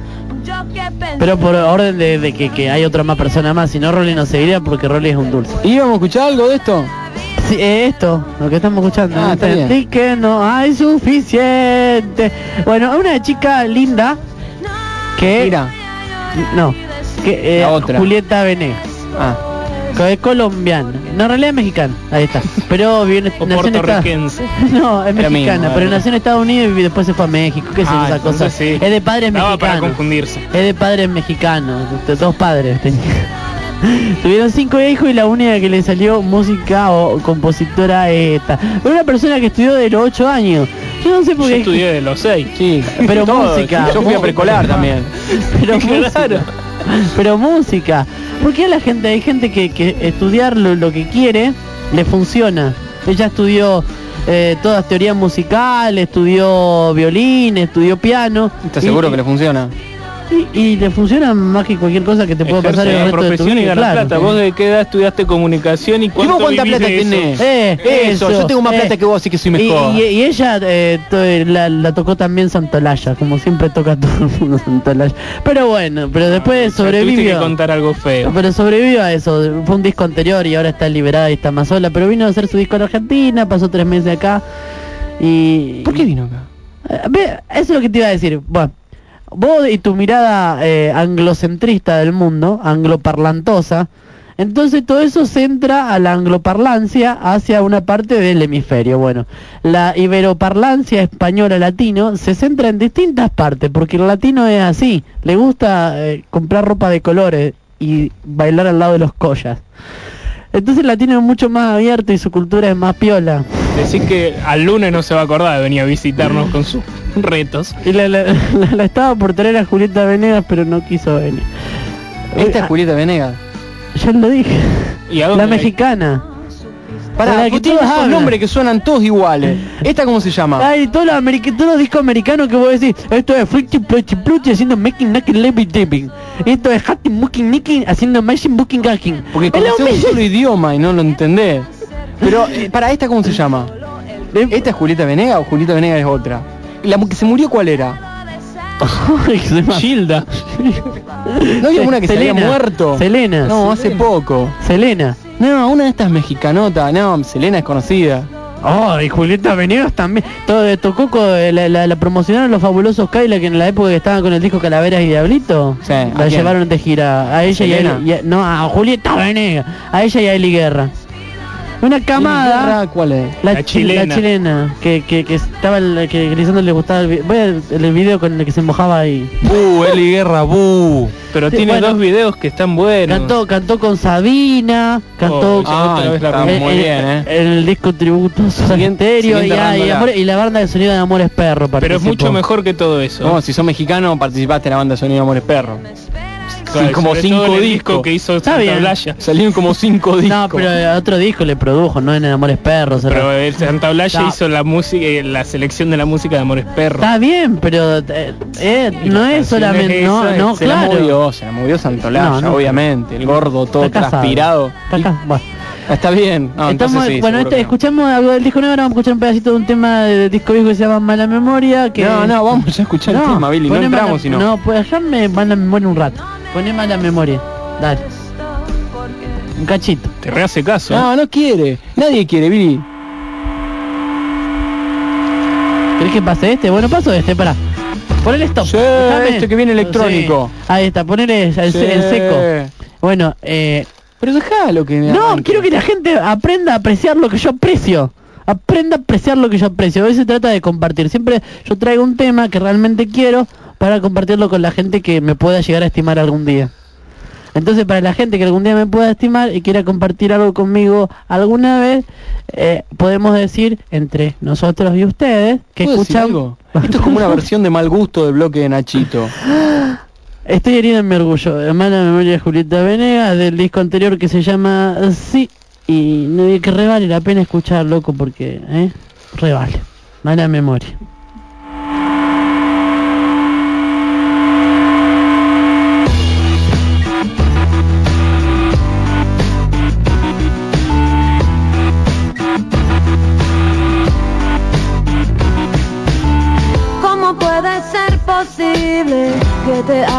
Pero por orden de, de que, que hay otra más persona más, si no Role no seguiría porque Role es un dulce. ¿Íbamos a escuchar algo de esto? Sí, eh, esto, lo que estamos escuchando. Ah, que no hay suficiente. Bueno, una chica linda que... Mira. No, que eh, La otra. Julieta Venegas. Ah. Es colombiana. No, en realidad es mexicana. Ahí está. Pero viene O nació en Estados-. No, es Era mexicana, mismo, pero nació en Estados Unidos y después se fue a México. ¿Qué es Ah, esa cosa? sí. Es de padres para mexicanos. confundirse. Es de padres mexicanos. de Dos padres tenía. Tuvieron cinco hijos y la única que le salió música o compositora es esta. Pero una persona que estudió de los 8 años. Yo no sé por Yo qué. estudié de los seis. Sí. Pero Todo. música. Yo fui a precolar también. Pero música. Pero música. Porque a la gente, hay gente que, que estudiar lo, lo que quiere le funciona. Ella estudió eh, todas teoría musical, estudió violín, estudió piano. ¿Estás y- seguro que le funciona? Y, y le funciona más que cualquier cosa que te pueda pasar en el la resto de tu profesión y ganas claro. plata. ¿Vos de qué edad estudiaste comunicación y ¿Y cuánto vos cuánta plata tenés? Eh, Eso, yo tengo más plata que vos, así que soy Y, mejor. y- y ella eh, to- la, la tocó también Santolaya, como siempre toca todo el mundo Santolaya. Pero bueno, pero después sea, Tuviste que sobrevivió. contar algo feo. Pero sobrevivió a eso, fue un disco anterior y ahora está liberada y está más sola, pero vino a hacer su disco en Argentina, pasó tres meses acá y... ¿Por qué vino acá? Eh, ve, Eso es lo que te iba a decir. Bueno, vos y tu mirada eh, anglocentrista del mundo, angloparlantosa, entonces todo eso centra a la angloparlancia hacia una parte del hemisferio. Bueno, la iberoparlancia española latino se centra en distintas partes, porque el latino es así, le gusta eh, comprar ropa de colores y bailar al lado de los collas. Entonces el latino es mucho más abierto y su cultura es más piola. Decir que al lunes no se va a acordar de venir a visitarnos con sus retos. Y la, la- la- la estaba por traer a Julieta Venegas, pero no quiso venir. Esta es Julieta Venegas. Ya lo dije. ¿Y a La mexicana. Pará, La que todos esos nombres que suenan todos iguales. ¿Esta cómo se llama? Ay, todos los, americ- todos los discos americanos que vos decís, esto es Fluchi Pluchi Pluchi haciendo Making Nakin Levy Dipping. Esto es Hatting Booking Nicking haciendo Machine Booking Gacking. Porque conocés un solo idioma y no lo entendés. Pero, eh, para ¿esta cómo se llama? ¿Esta es Julieta Venegas o Julieta Venegas es otra? ¿La mu- que se murió cuál era? Gilda. ¿No había una que se había Selena. muerto? Selena. No, hace poco. Selena. No, una de estas mexicanotas. No, Selena es conocida. Oh, y Julieta Venegas también. Todo, tocó con, eh, la, la, la promocionaron los fabulosos Kyla en la época que estaban con el disco Calaveras y Diablito. Sí, ¿a la quién? llevaron de gira a ella y a, Selena. Y a- no, a Julieta Venegas, a ella y a Eli Guerra. Una camada. ¿Cuál es? La, La chi- chilena. la chilena, que, que, que estaba el, que Grisando le gustaba el, vi- voy al- el video con el que se mojaba ahí. Uh, Eli Guerra, buh. Pero Sí, tiene bueno. dos videos que están buenos. Cantó, cantó con Sabina, cantó Oh, otra vez la el, muy el- bien, ¿eh? el disco tributo Santerio y, ah, y, rándola. Amor- y la banda de sonido de Amores Perro Pero es mucho mejor que todo eso. No, si sos mexicano participaste en la banda de Sonido Amores Perro. Claro, Sí, como cinco discos. disco que hizo Está Santa bien. Blaya. Salieron como cinco discos. No, pero otro disco le produjo, no en Amores Perros. Pero era- el Santa Blaya No. hizo la música, eh, la selección de la música de Amores Perros. Está bien, pero eh, eh, no la es solamente, es no, esa, no, se la claro. movió, se la movió Santolaya, No, no. obviamente. El gordo todo transpirado. Está acá, bueno. Está bien. No, Estamos, sí, bueno, este, no. escuchamos algo del disco nuevo, ahora vamos a escuchar un pedacito de un tema del disco viejo que se llama Mala Memoria. Que... No, no, vamos ya a escuchar el tema, Billy. No entramos mala- si no. No, pues dejarme Mala Memoria un rato. Poné Mala Memoria. Dale. Un cachito. Te rehace caso. ¿eh? No, no quiere. Nadie quiere, Billy. ¿Querés que pase este? Bueno, paso este, pará. Ponele stop. Sí, este que viene electrónico. Sí. Ahí está, ponele el, el Sí. seco. Bueno, eh, Pero déjalo que me No, arranque. quiero que la gente aprenda a apreciar lo que yo aprecio. Aprenda a apreciar lo que yo aprecio. Hoy se trata de compartir. Siempre yo traigo un tema que realmente quiero para compartirlo con la gente que me pueda llegar a estimar algún día. Entonces, para la gente que algún día me pueda estimar y quiera compartir algo conmigo alguna vez, eh, podemos decir entre nosotros y ustedes que ¿Puedo decir escuchan. Esto es como una versión de mal gusto del bloque de Nachito. Estoy herida en mi orgullo. Hermana memoria de Julieta Venegas del disco anterior que se llama Sí. Y no que re vale la pena escuchar, loco, porque, ¿eh? Re vale. Mala memoria.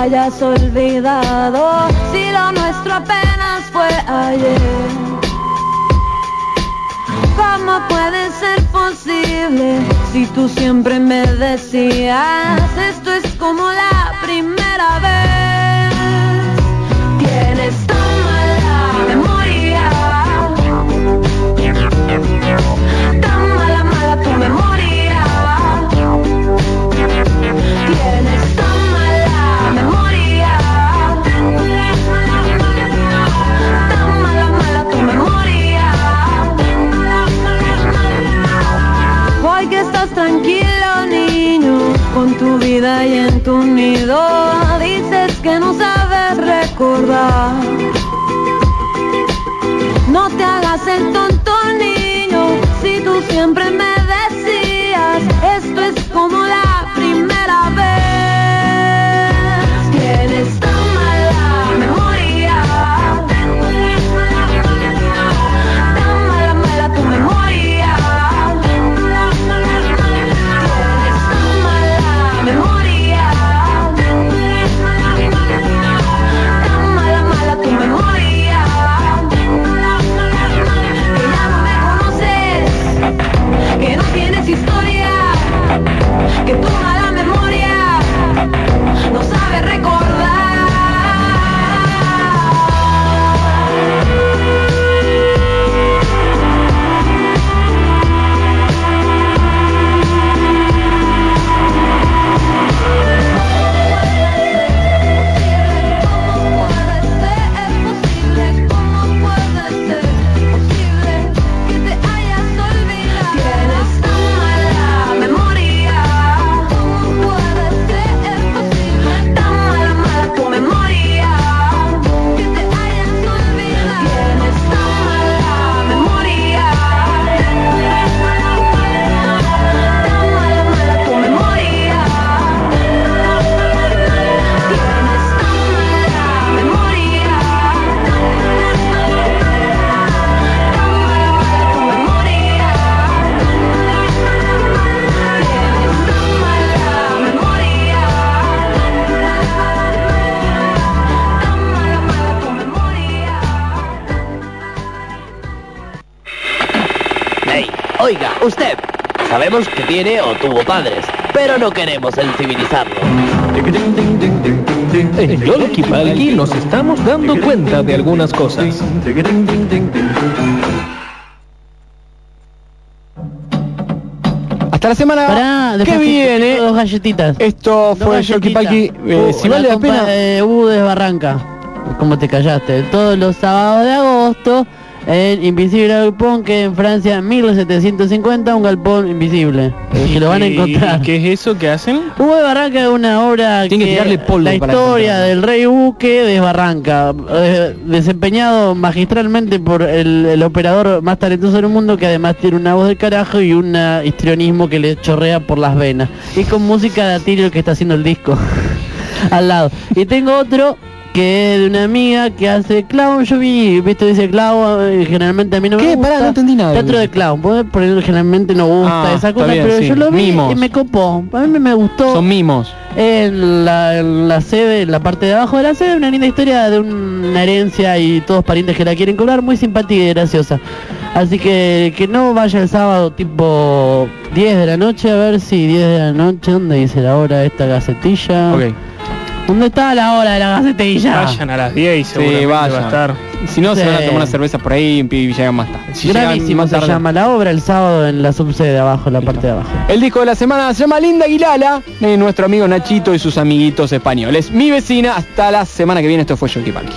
Hayas olvidado si lo nuestro apenas fue ayer? ¿Cómo puede ser posible si tú siempre me decías esto es como la vida y en tu nido dices que no sabes recordar. Sabemos que tiene o tuvo padres, pero no queremos sensibilizarlo. En Yolki Palki nos estamos dando cuenta de algunas cosas. Hasta la semana Pará, que viene. Dos galletitas. Esto fue Yolki. Palki. Eh, Uh, si vale la pena. eh, U de Barranca. ¿Cómo te callaste? Todos los sábados de agosto en Invisible Galpón, que en Francia en 1750, un galpón invisible. que lo van a ¿Y- encontrar. ¿Qué es eso que hacen? Hugo de Barranca es una obra Tiene que tirarle polvo la para historia del rey Buque de Barranca, eh, desempeñado magistralmente por el, el operador más talentoso del mundo que además tiene una voz de carajo y un histrionismo que le chorrea por las venas. Y con música de Atilio que está haciendo el disco al lado. Y tengo otro que es de una amiga que hace clown, yo vi, viste, dice clown, eh, generalmente a mí no me ¿Qué? gusta. Pará, no entendí nada. Teatro de clown, por generalmente no gusta Ah, esa cosa, bien, pero sí. yo lo vi Mimos. y me copó. A mí me- gustó. Son mimos. En la, en la sede, en la parte de abajo de la sede, una linda historia de una herencia y todos parientes que la quieren cobrar, muy simpática y graciosa. Así que que no vaya el sábado tipo 10 de la noche, a ver si 10 de la noche, ¿dónde dice la hora esta gacetilla? Ok. ¿Dónde está la hora de la gacetilla? Vayan a las 10 y Sí, va a estar. Si no, se van a tomar una cerveza por ahí y llegan más tarde. Si Gravísimo más se tarde- llama la obra el sábado en la subsede de abajo, en la parte de abajo. El disco de la semana se llama Linda Aguilala, de nuestro amigo Nachito y sus amiguitos españoles. Mi vecina, hasta la semana que viene, esto fue Yolki Palki.